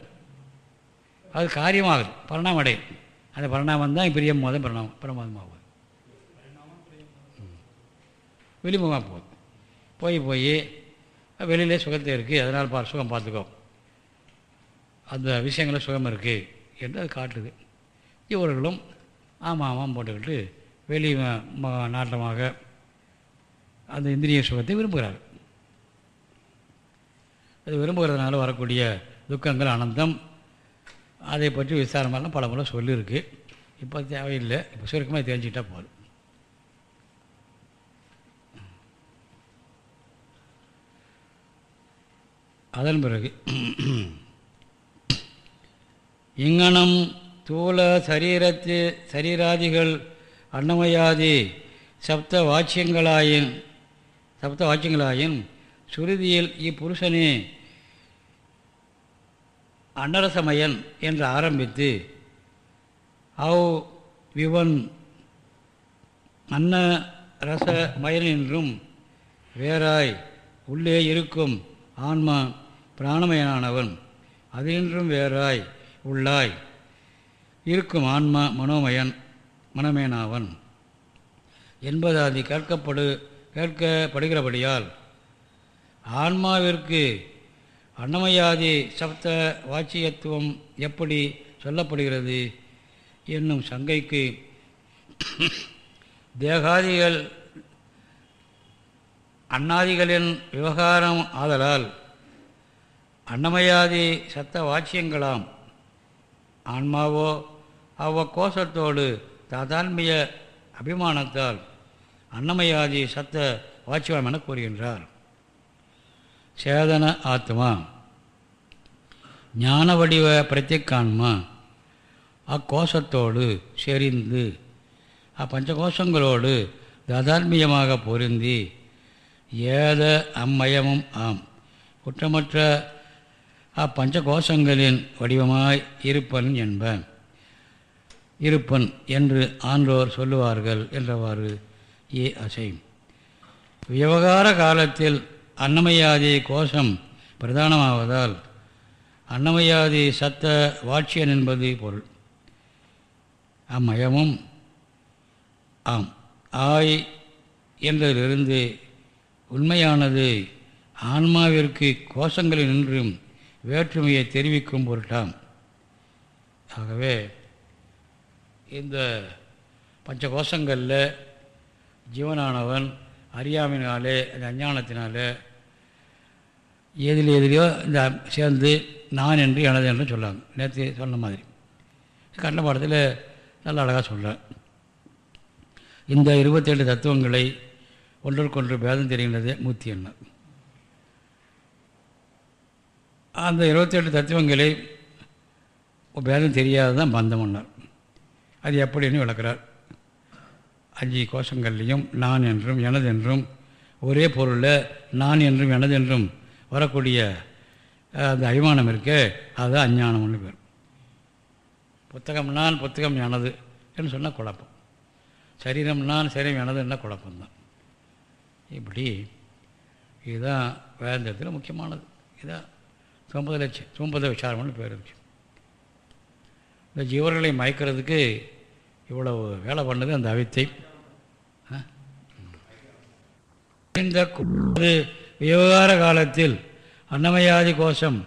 அது காரியமாகுது. பரிணாமம் அடையும். அந்த பரிணாமம் தான் பிரியம் மோதம் பரிணாமம் பிரமாதமாகும் வெளிமுகமாக போகுது. போய் போய் வெளியிலே சுகத்தை இருக்குது அதனால் பா சுகம் பார்த்துக்கோ. அந்த விஷயங்களில் சுகம் இருக்குது என்று அது காட்டுது. இவர்களும் ஆமாம் ஆமாம் போட்டுக்கிட்டு வெளி நாட்டமாக அந்த இந்திரிய சுகத்தை விரும்புகிறார்கள். அது விரும்புகிறதுனால வரக்கூடிய துக்கங்கள் அனந்தம் அதை பற்றி விசாரமெல்லாம் பல முறை சொல்லியிருக்கு. இப்போ தேவையில்லை. இப்போ சுருக்கமாக தெரிஞ்சுக்கிட்டால் போதும். அதன் பிறகு இங்கனம் தூள சரீரத்து சரீராதிகள் அன்னமயாதி சப்த வாட்சியங்களாயின் சப்த வாட்சியங்களாயின் சுருதியில் இப்புருஷனே அன்னரசமயன் என்று ஆரம்பித்து அவ் விவன் அன்ன ரசமயன் என்றும் வேறாய் உள்ளே இருக்கும் ஆன்மா பிராணமயனானவன் அதினின்றும் வேறாய் உள்ளாய் இருக்கும் ஆன்மா மனோமயன் மனமேனாவன். என்பதாதி கேட்கப்படு கேட்கப்படுகிறபடியால் ஆன்மாவிற்கு அன்னமயாதி சப்த வாட்சியத்துவம் எப்படி சொல்லப்படுகிறது? என்னும் சங்கைக்கு தேகாதிகள் அன்னாதிகளின் விவகாரம் ஆதலால் அன்னமயாதி சத்த வாட்சியங்களாம் ஆன்மாவோ அவ்வக்கோஷத்தோடு தாதான்மிய அபிமானத்தால் அன்னமயாதி சத்த வாட்சியம் என கூறுகின்றார். சேதன ஆத்மா. ஞான வடிவ பிரத்யக்கான்மா அக்கோஷத்தோடு செறிந்து அப்பஞ்சகோஷங்களோடு ததாத்மியமாக பொருந்தி ஏத அம்மயமும் ஆம். குற்றமற்ற அப்பஞ்சகோஷங்களின் வடிவமாய் இருப்பன் என்பன். இருப்பன் என்று ஆன்றோர் சொல்லுவார்கள் என்றவாறு ஏ அசை விவகார காலத்தில் அன்னமயாதி கோஷம் பிரதானமாவதால் அன்னமயாதி சத்த வாட்சியன் என்பது பொருள். அம்மயமும் ஆம். ஆய் என்றதிலிருந்து உண்மையானது ஆன்மாவிற்கு கோஷங்களில் நின்றும் வேற்றுமையை தெரிவிக்கும் பொருட்டாம். ஆகவே இந்த பஞ்ச கோஷங்களில் ஜீவனானவன் அறியாமையினாலே அந்த அஞ்ஞானத்தினாலே எதில் எதிலையோ இந்த சேர்ந்து நான் என்று எனது என்று சொல்லாங்க. நேற்று சொன்ன மாதிரி. கண்ண பாடத்தில் நல்ல அழகாக சொல்கிறேன் இந்த இருபத்தேழு தத்துவங்களை ஒன்றுக்கொன்று பேதம் தெரிகின்றது நூற்றி எண்ணு அந்த இருபத்தேழு தத்துவங்களை பேதம் தெரியாது தான் பந்தமன்னார் அது எப்படின்னு விளக்குறார். அஞ்சு கோஷங்கள்லேயும் நான் என்றும் எனது என்றும் ஒரே பொருளில் நான் என்றும் எனது என்றும் வரக்கூடிய அந்த அபிமானம் இருக்கே அதுதான் அஞ்ஞானம்னு பேர். புத்தகம் நான் புத்தகம் எனது என்று சொன்னால் குழப்பம். சரீரம் நான் சரீரம் எனதுன்னா குழப்பம்தான். இப்படி இதுதான் வேந்தத்தில் முக்கியமானது. இதான் சோம்பத லட்சம் சோம்பத விசாரம்னு பேர் இருக்கு. இந்த ஜீவர்களை மயக்கிறதுக்கு இவ்வளவு வேலை பண்ணது அந்த அவித்தை. இந்த விவகார காலத்தில் அன்னமயாதி கோஷம்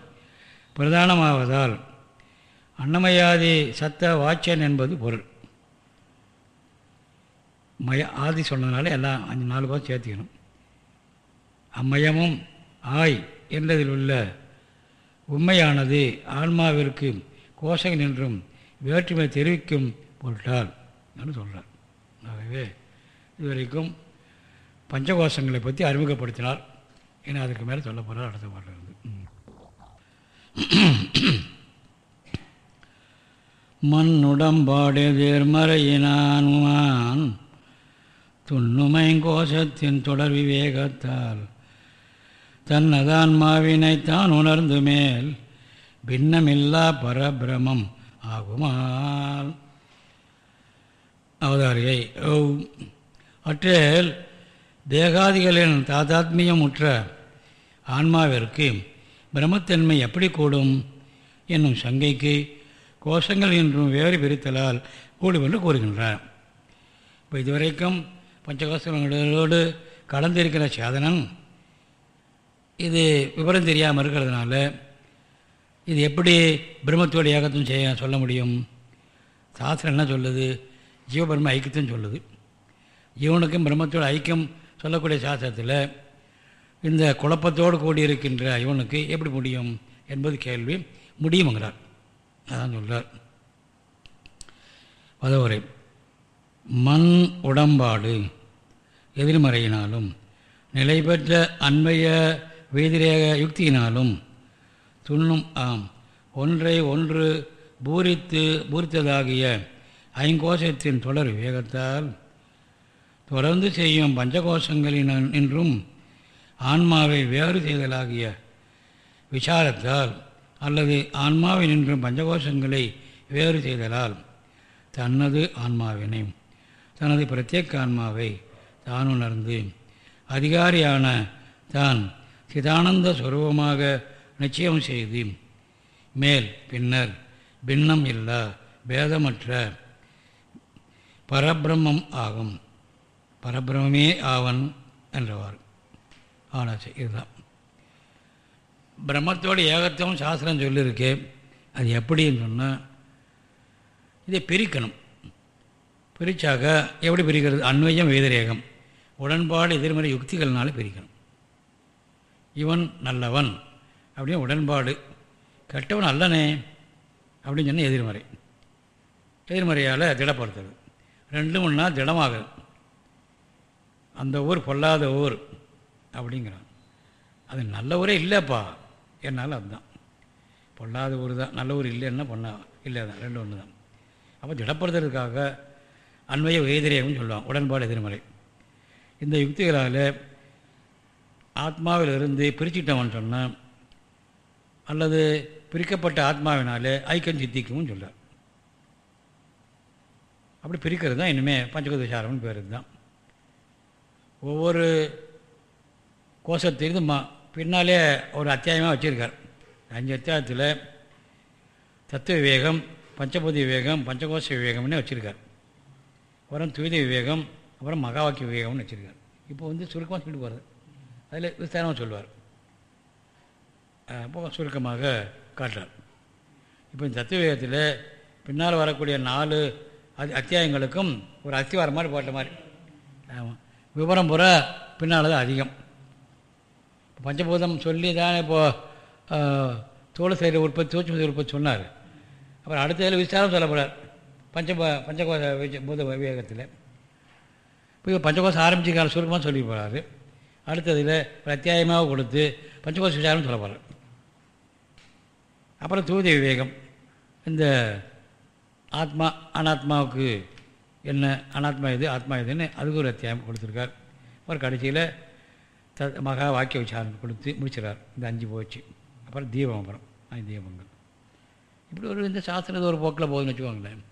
பிரதானமாவதால் அன்னமயாதி சத்த வாட்சன் என்பது பொருள். மய ஆதி சொன்னதுனால எல்லாம் அஞ்சு நாலு கோஷம் சேர்த்துக்கணும். அம்மயமும் ஆய் என்றதில் உள்ள உண்மையானது ஆன்மாவிற்கு கோஷங்கள் என்றும் வேற்றுமை தெரிவிக்கும் பொருட்டால் என்று சொல்கிறார் ஆகவே இதுவரைக்கும் பஞ்சகோஷங்களை பற்றி அறிமுகப்படுத்தினார். ஏன்னா அதுக்கு மேலே சொல்ல போகிறார் அடுத்த பாட்டில் இருந்து மண்ணுடம்பாடு தேர்மறையினான் துண்ணுமைங்கோஷத்தின் தொடர் விவேகத்தால் தன்னதான் தான் உணர்ந்து மேல் பின்னமில்லா பரபிரமம் ஆகுமால். அவதாரியை ஓ அற்றேல் தேகாதிகளின் தாதாத்மியமுற்ற ஆன்மாவிற்கு பிரம்மத்தன்மை எப்படி கூடும்? என்னும் சங்கைக்கு கோஷங்கள் என்றும் வேறு பிரித்தலால் கூடும் என்று கூறுகின்றார். இப்போ இதுவரைக்கும் பஞ்சகோஷங்களோடு கலந்திருக்கிற சாதனம் இது விவரம் தெரியாமல் இருக்கிறதுனால இது எப்படி பிரம்மத்தோட ஏகத்தும் செய்ய சொல்ல முடியும்? சாஸ்திரம் என்ன சொல்லுது? ஜீவபிரம்ம ஐக்கியத்தையும் சொல்லுது. ஜீவனுக்கும் பிரம்மத்தோட ஐக்கியம் சொல்லக்கூடிய சாஸ்திரத்தில் இந்த குழப்பத்தோடு கூடியிருக்கின்ற இவனுக்கு எப்படி முடியும் என்பது கேள்வி முடியுங்கிறார் அதான் சொல்கிறார் பதவுரை மண் உடம்பாடு எதிர்மறையினாலும் நிலை பெற்ற அண்மைய வீதிரேக யுக்தியினாலும் துண்ணும் ஆம் ஒன்றை ஒன்று பூரித்து பூரித்ததாகிய ஐங்கோஷத்தின் தொடர் வேகத்தால் தொடர்ந்து செய்யும் பஞ்சகோஷங்களின் என்றும் ஆன்மாவை வேறு செய்தலாகிய விசாரத்தால் அல்லது ஆன்மாவை நின்றும் பஞ்சகோஷங்களை வேறு செய்தலால் தனது ஆன்மாவினை தனது பிரத்யேக ஆன்மாவை தான் உணர்ந்து அதிகாரியான தான் சிதானந்த சுரூபமாக நிச்சயம் செய்து மேல் பின்னர் பின்னம் இல்லா பேதமற்ற பரபிரம்மம் ஆகும். பரபிரமே ஆவன் என்றவார் ஆராய்ச்சி இதுதான் பிரம்மத்தோட ஏகத்துவம் சாஸ்திரம் சொல்லியிருக்கு. அது எப்படின்னு சொன்னால் இதை பிரிக்கணும். பிரித்தாக்க எப்படி பிரிக்கிறது? அன்வயம் வேதரேகம். உடன்பாடு எதிர்மறை யுக்திகள்னால பிரிக்கணும். இவன் நல்லவன். அப்படின்னு உடன்பாடு. கெட்டவன் அல்லனே. அப்படின்னு சொன்னால் எதிர்மறை. எதிர்மறையால் திடப்படுத்துறது. ரெண்டு மூணு நாள் திடமாகுது அந்த ஊர் பொல்லாத ஊர். அப்படிங்கிறான். அது நல்ல ஊரே இல்லைப்பா. என்னால் அதுதான். பொல்லாத ஊர் தான். நல்ல ஊர் இல்லைன்னா பொண்ணா இல்லை தான் ரெண்டு ஒன்று தான். அப்போ திடப்படுத்துறதுக்காக அண்மைய எதிரேன்னு சொல்லுவான் உடன்பாடு எதிர்மறை. இந்த யுக்திகளால் ஆத்மாவிலிருந்து பிரிச்சுட்டவன் சொன்னால் அல்லது பிரிக்கப்பட்ட ஆத்மாவினாலே ஐக்கியம் சித்திக்கும்னு சொல்கிறார் அப்படி பிரிக்கிறது தான் இனிமேல் பஞ்சகோத விசாரம்னு பேர் தான் ஒவ்வொரு கோஷத்திலிருந்து மா பின்னாலே ஒரு அத்தியாயமாக வச்சுருக்கார். அஞ்சு அத்தியாயத்தில் தத்துவ விவேகம் பஞ்சபூதி விவேகம் பஞ்சகோஷ விவேகம்னு வச்சுருக்கார். அப்புறம் துவித விவேகம் அப்புறம் மகாவாக்கிய விவேகம்னு வச்சுருக்கார். இப்போ வந்து சுருக்கமாக சொல்லிட்டு போகிறது அதில் விஸ்தாரமாக சொல்லுவார். அப்போ சுருக்கமாக காட்டுறார். இப்போ இந்த தத்துவ விவேகத்தில் பின்னால் வரக்கூடிய நாலு அது அத்தியாயங்களுக்கும் ஒரு அஸ்திவாரம் மாதிரி போட்ட மாதிரி. ஆமாம் விவரம் பூரா பின்னால் தான் அதிகம். பஞ்சபூதம் சொல்லி தான் இப்போது தோல் செய்கிற உற்பத்தி சூட்சம உற்பத்தி சொன்னார். அப்புறம் அடுத்ததில் விசாரம் சொல்லப்படுறார் பஞ்ச பஞ்சகோச பூத விவேகத்தில். இப்போ பஞ்சகோசம் ஆரம்பிச்சிக்கான சுருக்கமாக சொல்லி போகிறாரு அடுத்ததில் பிரத்யாயமாக அத்தியாயமாக கொடுத்து பஞ்சகோச விசாரம் சொல்ல போகிறார் அப்புறம் தூதி விவேகம். இந்த ஆத்மா அனாத்மாவுக்கு என்ன அனாத்மா இது ஆத்மா இதுன்னு அதுக்கு ஒரு அத்தியாயம் கொடுத்துருக்கார். அப்புறம் கடைசியில் த மகா வாக்கிய விசாரம் கொடுத்து முடிச்சிடறார் இந்த அஞ்சு போச்சு. அப்புறம் தீபம் அப்புறம். அஞ்சு தீபங்கள். இப்படி ஒரு இந்த சாஸ்திரம் ஒரு போக்கில் போகுதுன்னு வச்சுக்கோங்களேன்.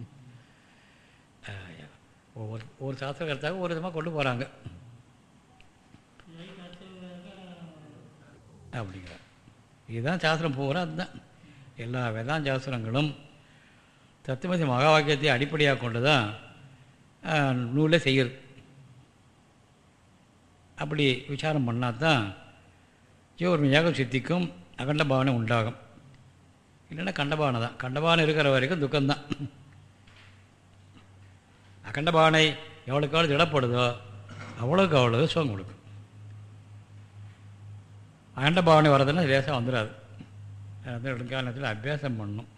ஒவ்வொரு ஒவ்வொரு சாஸ்திரகர்த்தாக ஒரு விதமாக கொண்டு போகிறாங்க அப்படிங்கிறார் இதுதான் சாஸ்திரம் போகிறோம் அதுதான். எல்லா வேதாந்த சாஸ்திரங்களும் தத்துவமதி மகா வாக்கியத்தை அடிப்படையாக கொண்டு தான் நூலில் செய்கிறது. அப்படி விசாரம் பண்ணால் தான் ஜீவர்மையாக சித்திக்கும் அகண்ட பாவனை உண்டாகும். இல்லைன்னா கண்டபாவனை தான். கண்டபாவனை இருக்கிற வரைக்கும் துக்கம்தான். அகண்ட பாவனை எவ்வளோக்கு எவ்வளோ திடப்படுதோ அவ்வளோக்கு அவ்வளோ சுகம் கொடுக்கும். அகண்ட பாவனை வர்றதுன்னா லேசாக வந்துடாது. அது நெடுங்காலத்தில் அபியாசம் பண்ணும்.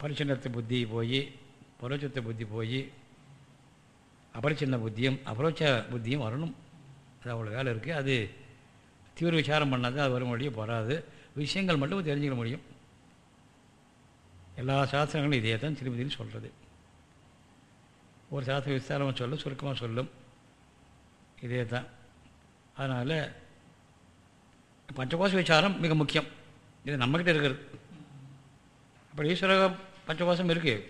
பரிசுனத்து புத்தி போய் பரோட்சத்தை புத்தி போய் அபரிச்சின்ன புத்தியும் அபரோச்ச புத்தியும் வரணும். அது அவ்வளோ வேலை இருக்குது அது தீவிர விசாரம் பண்ணால் தான் அது வரும் முடியும் வராது விஷயங்கள் மட்டும் தெரிஞ்சுக்க முடியும். எல்லா சாஸ்திரங்களும் இதே தான் திருமதினு சொல்கிறது ஒரு சாஸ்திரம் விசாரமாக சொல்லும் சுருக்கமாக சொல்லும். இதே தான் அதனால் பஞ்சகோஷ விசாரம் மிக முக்கியம். இது நம்மக்கிட்ட இருக்கிறது. அப்புறம் ஈஸ்வர பஞ்சகோஷம் இருக்குது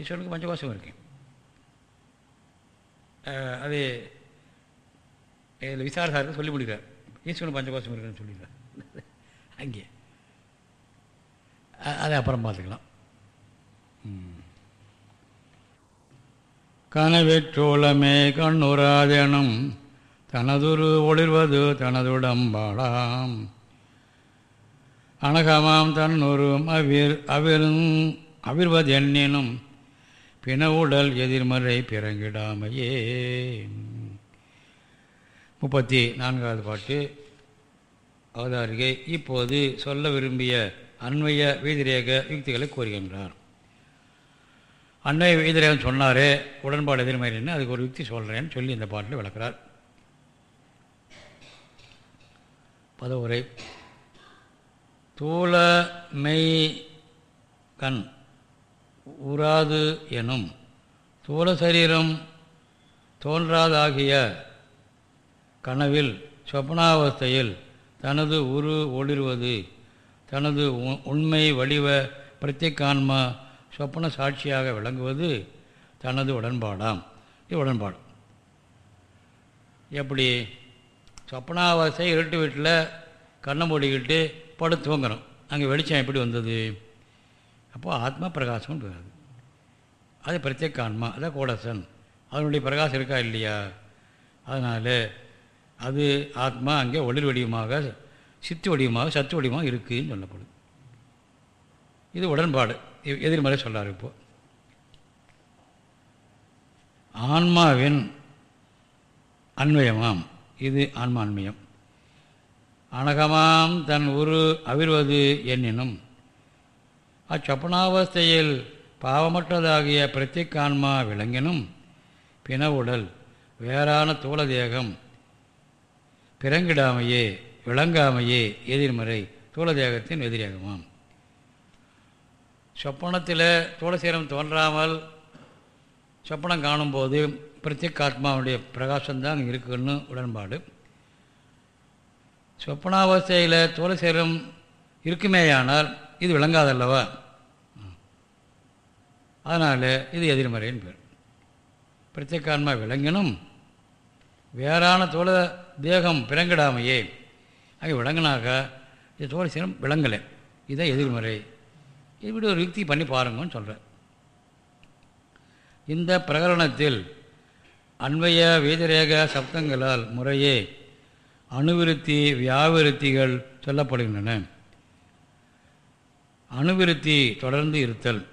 ஈஸ்வரனுக்கு பஞ்சகோஷம் இருக்குது அது இதில் விசாரசாருக்கு சொல்லி முடிக்கிறார் ஈஸ்வரன் பஞ்சகோஷம் இருக்குன்னு சொல்லிடுறார் அங்கே. அதை அப்புறம் பார்த்துக்கலாம். கனவெற்றோளமே கண்ணுராதெனும் தனதுரு ஒளிர்வது தனதுடம்பாடாம் அனகமாம் தன்னொரு அவிர் அவிரும் அவிர்வதென்னினும் பிணவுடல் எதிர்மறை பிறங்கிடாமையே. முப்பத்தி நான்காவது பாட்டு. அவதாரிகை இப்போது சொல்ல விரும்பிய அண்மைய வீதிரேக யுக்திகளை கூறுகின்றார். அண்மைய வீதிரேகம் சொன்னாரே உடன்பாடு எதிர்மறைன்னு அதுக்கு ஒரு யுக்தி சொல்கிறேன்னு சொல்லி இந்த பாட்டில் விளக்கிறார். பதவுரை. தூள மெய் கண். உறாது எனும். தூள சரீரம் தோன்றாதாகிய கனவில் சொப்னாவஸ்தையில் தனது உரு ஒளிர்வது தனது உண்மை வடிவ பிரத்யேகான்மா சொப்பன சாட்சியாக விளங்குவது தனது உடன்பாடாம். இது உடன்பாடு. எப்படி? சொப்பனாவஸ்தை இருட்டு வீட்டில் கண்ணை மூடிக்கிட்டு படுத்து தூங்குறோம் அங்கே வெளிச்சம் எப்படி வந்தது? அப்போது ஆத்மா பிரகாசம்னு பேர் அது. பிரத்யேக ஆன்மா அதான் கோடசன். அதனுடைய பிரகாசம் இருக்கா இல்லையா? அதனால் அது ஆத்மா அங்கே ஒளிர் வடிவமாக சித்து வடிவமாக சத்து வடிவமாக இருக்குதுன்னு சொல்லப்படுது இது உடன்பாடு. எதிர்மறை சொல்கிறார் இப்போது ஆன்மாவின் அன்வயமாம். இது ஆன்மா அன்மயம் அனகமாம் தன் உரு அவிர்வது என்னினும் அச்சப்பனாவஸ்தையில் பாவமற்றதாகிய பிரத்திகான்மா விளங்கினும் பிணவுடல் வேறான தூள தேகம் பிறங்கிடாமையே விளங்காமையே எதிர்மறை தூள தேகத்தின் எதிரியாகுமாம் சொப்பனத்தில் தூளசீரம் தோன்றாமல் சொப்பனம் காணும்போது பிரத்யேகாத்மாவுடைய பிரகாசம்தான் அங்கே இருக்குன்னு உடன்பாடு. சொப்பனாவஸ்தையில் தூளசீரம் இருக்குமேயானால் இது விளங்காதல்லவா? அதனால் இது எதிர்மறைன்னு பேர். பிரத்யேகான்மா விளங்கினும் வேறான தோள தேகம் பிறங்கிடாமையே. அங்கே விளங்கினாக்கா இது சீனம் விளங்கலை. இதுதான் எதிர்மறை. இப்படி ஒரு யுக்தி பண்ணி பாருங்கன்னு சொல்கிறேன் இந்த பிரகரணத்தில் அன்வய வேதரேக சப்தங்களால் முறையே அணுவிருத்தி வியாவிருத்திகள் சொல்லப்படுகின்றன. அணுவிருத்தி தொடர்ந்து இருத்தல்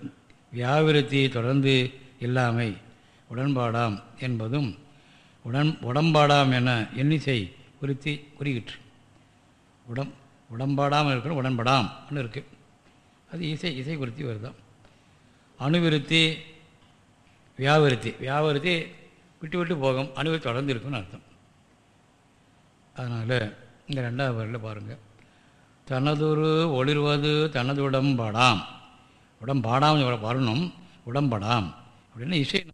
வியாவிருத்தி தொடர்ந்து இல்லாமை உடன்பாடாம் என்பதும் உடன் உடம்பாடாம் என எண்ணிசை குறித்து குறிக்கிற்று உடம் உடம்பாடாமல் இருக்கிற ஒன்று இருக்குது அது இசை இசை குறித்து வருதான் அணுவிருத்தி வியாவிருத்தி. வியாவிருத்தி விட்டு விட்டு போகும் அணுவிருத்தி தொடர்ந்து இருக்குன்னு அர்த்தம். அதனால் இந்த ரெண்டாவது வரையில் பாருங்கள் தனதொரு ஒளிர்வது தனது உடம்படாம். உடம்பாடாம் வரணும்? உடம்படாம். அப்படின்னு இசை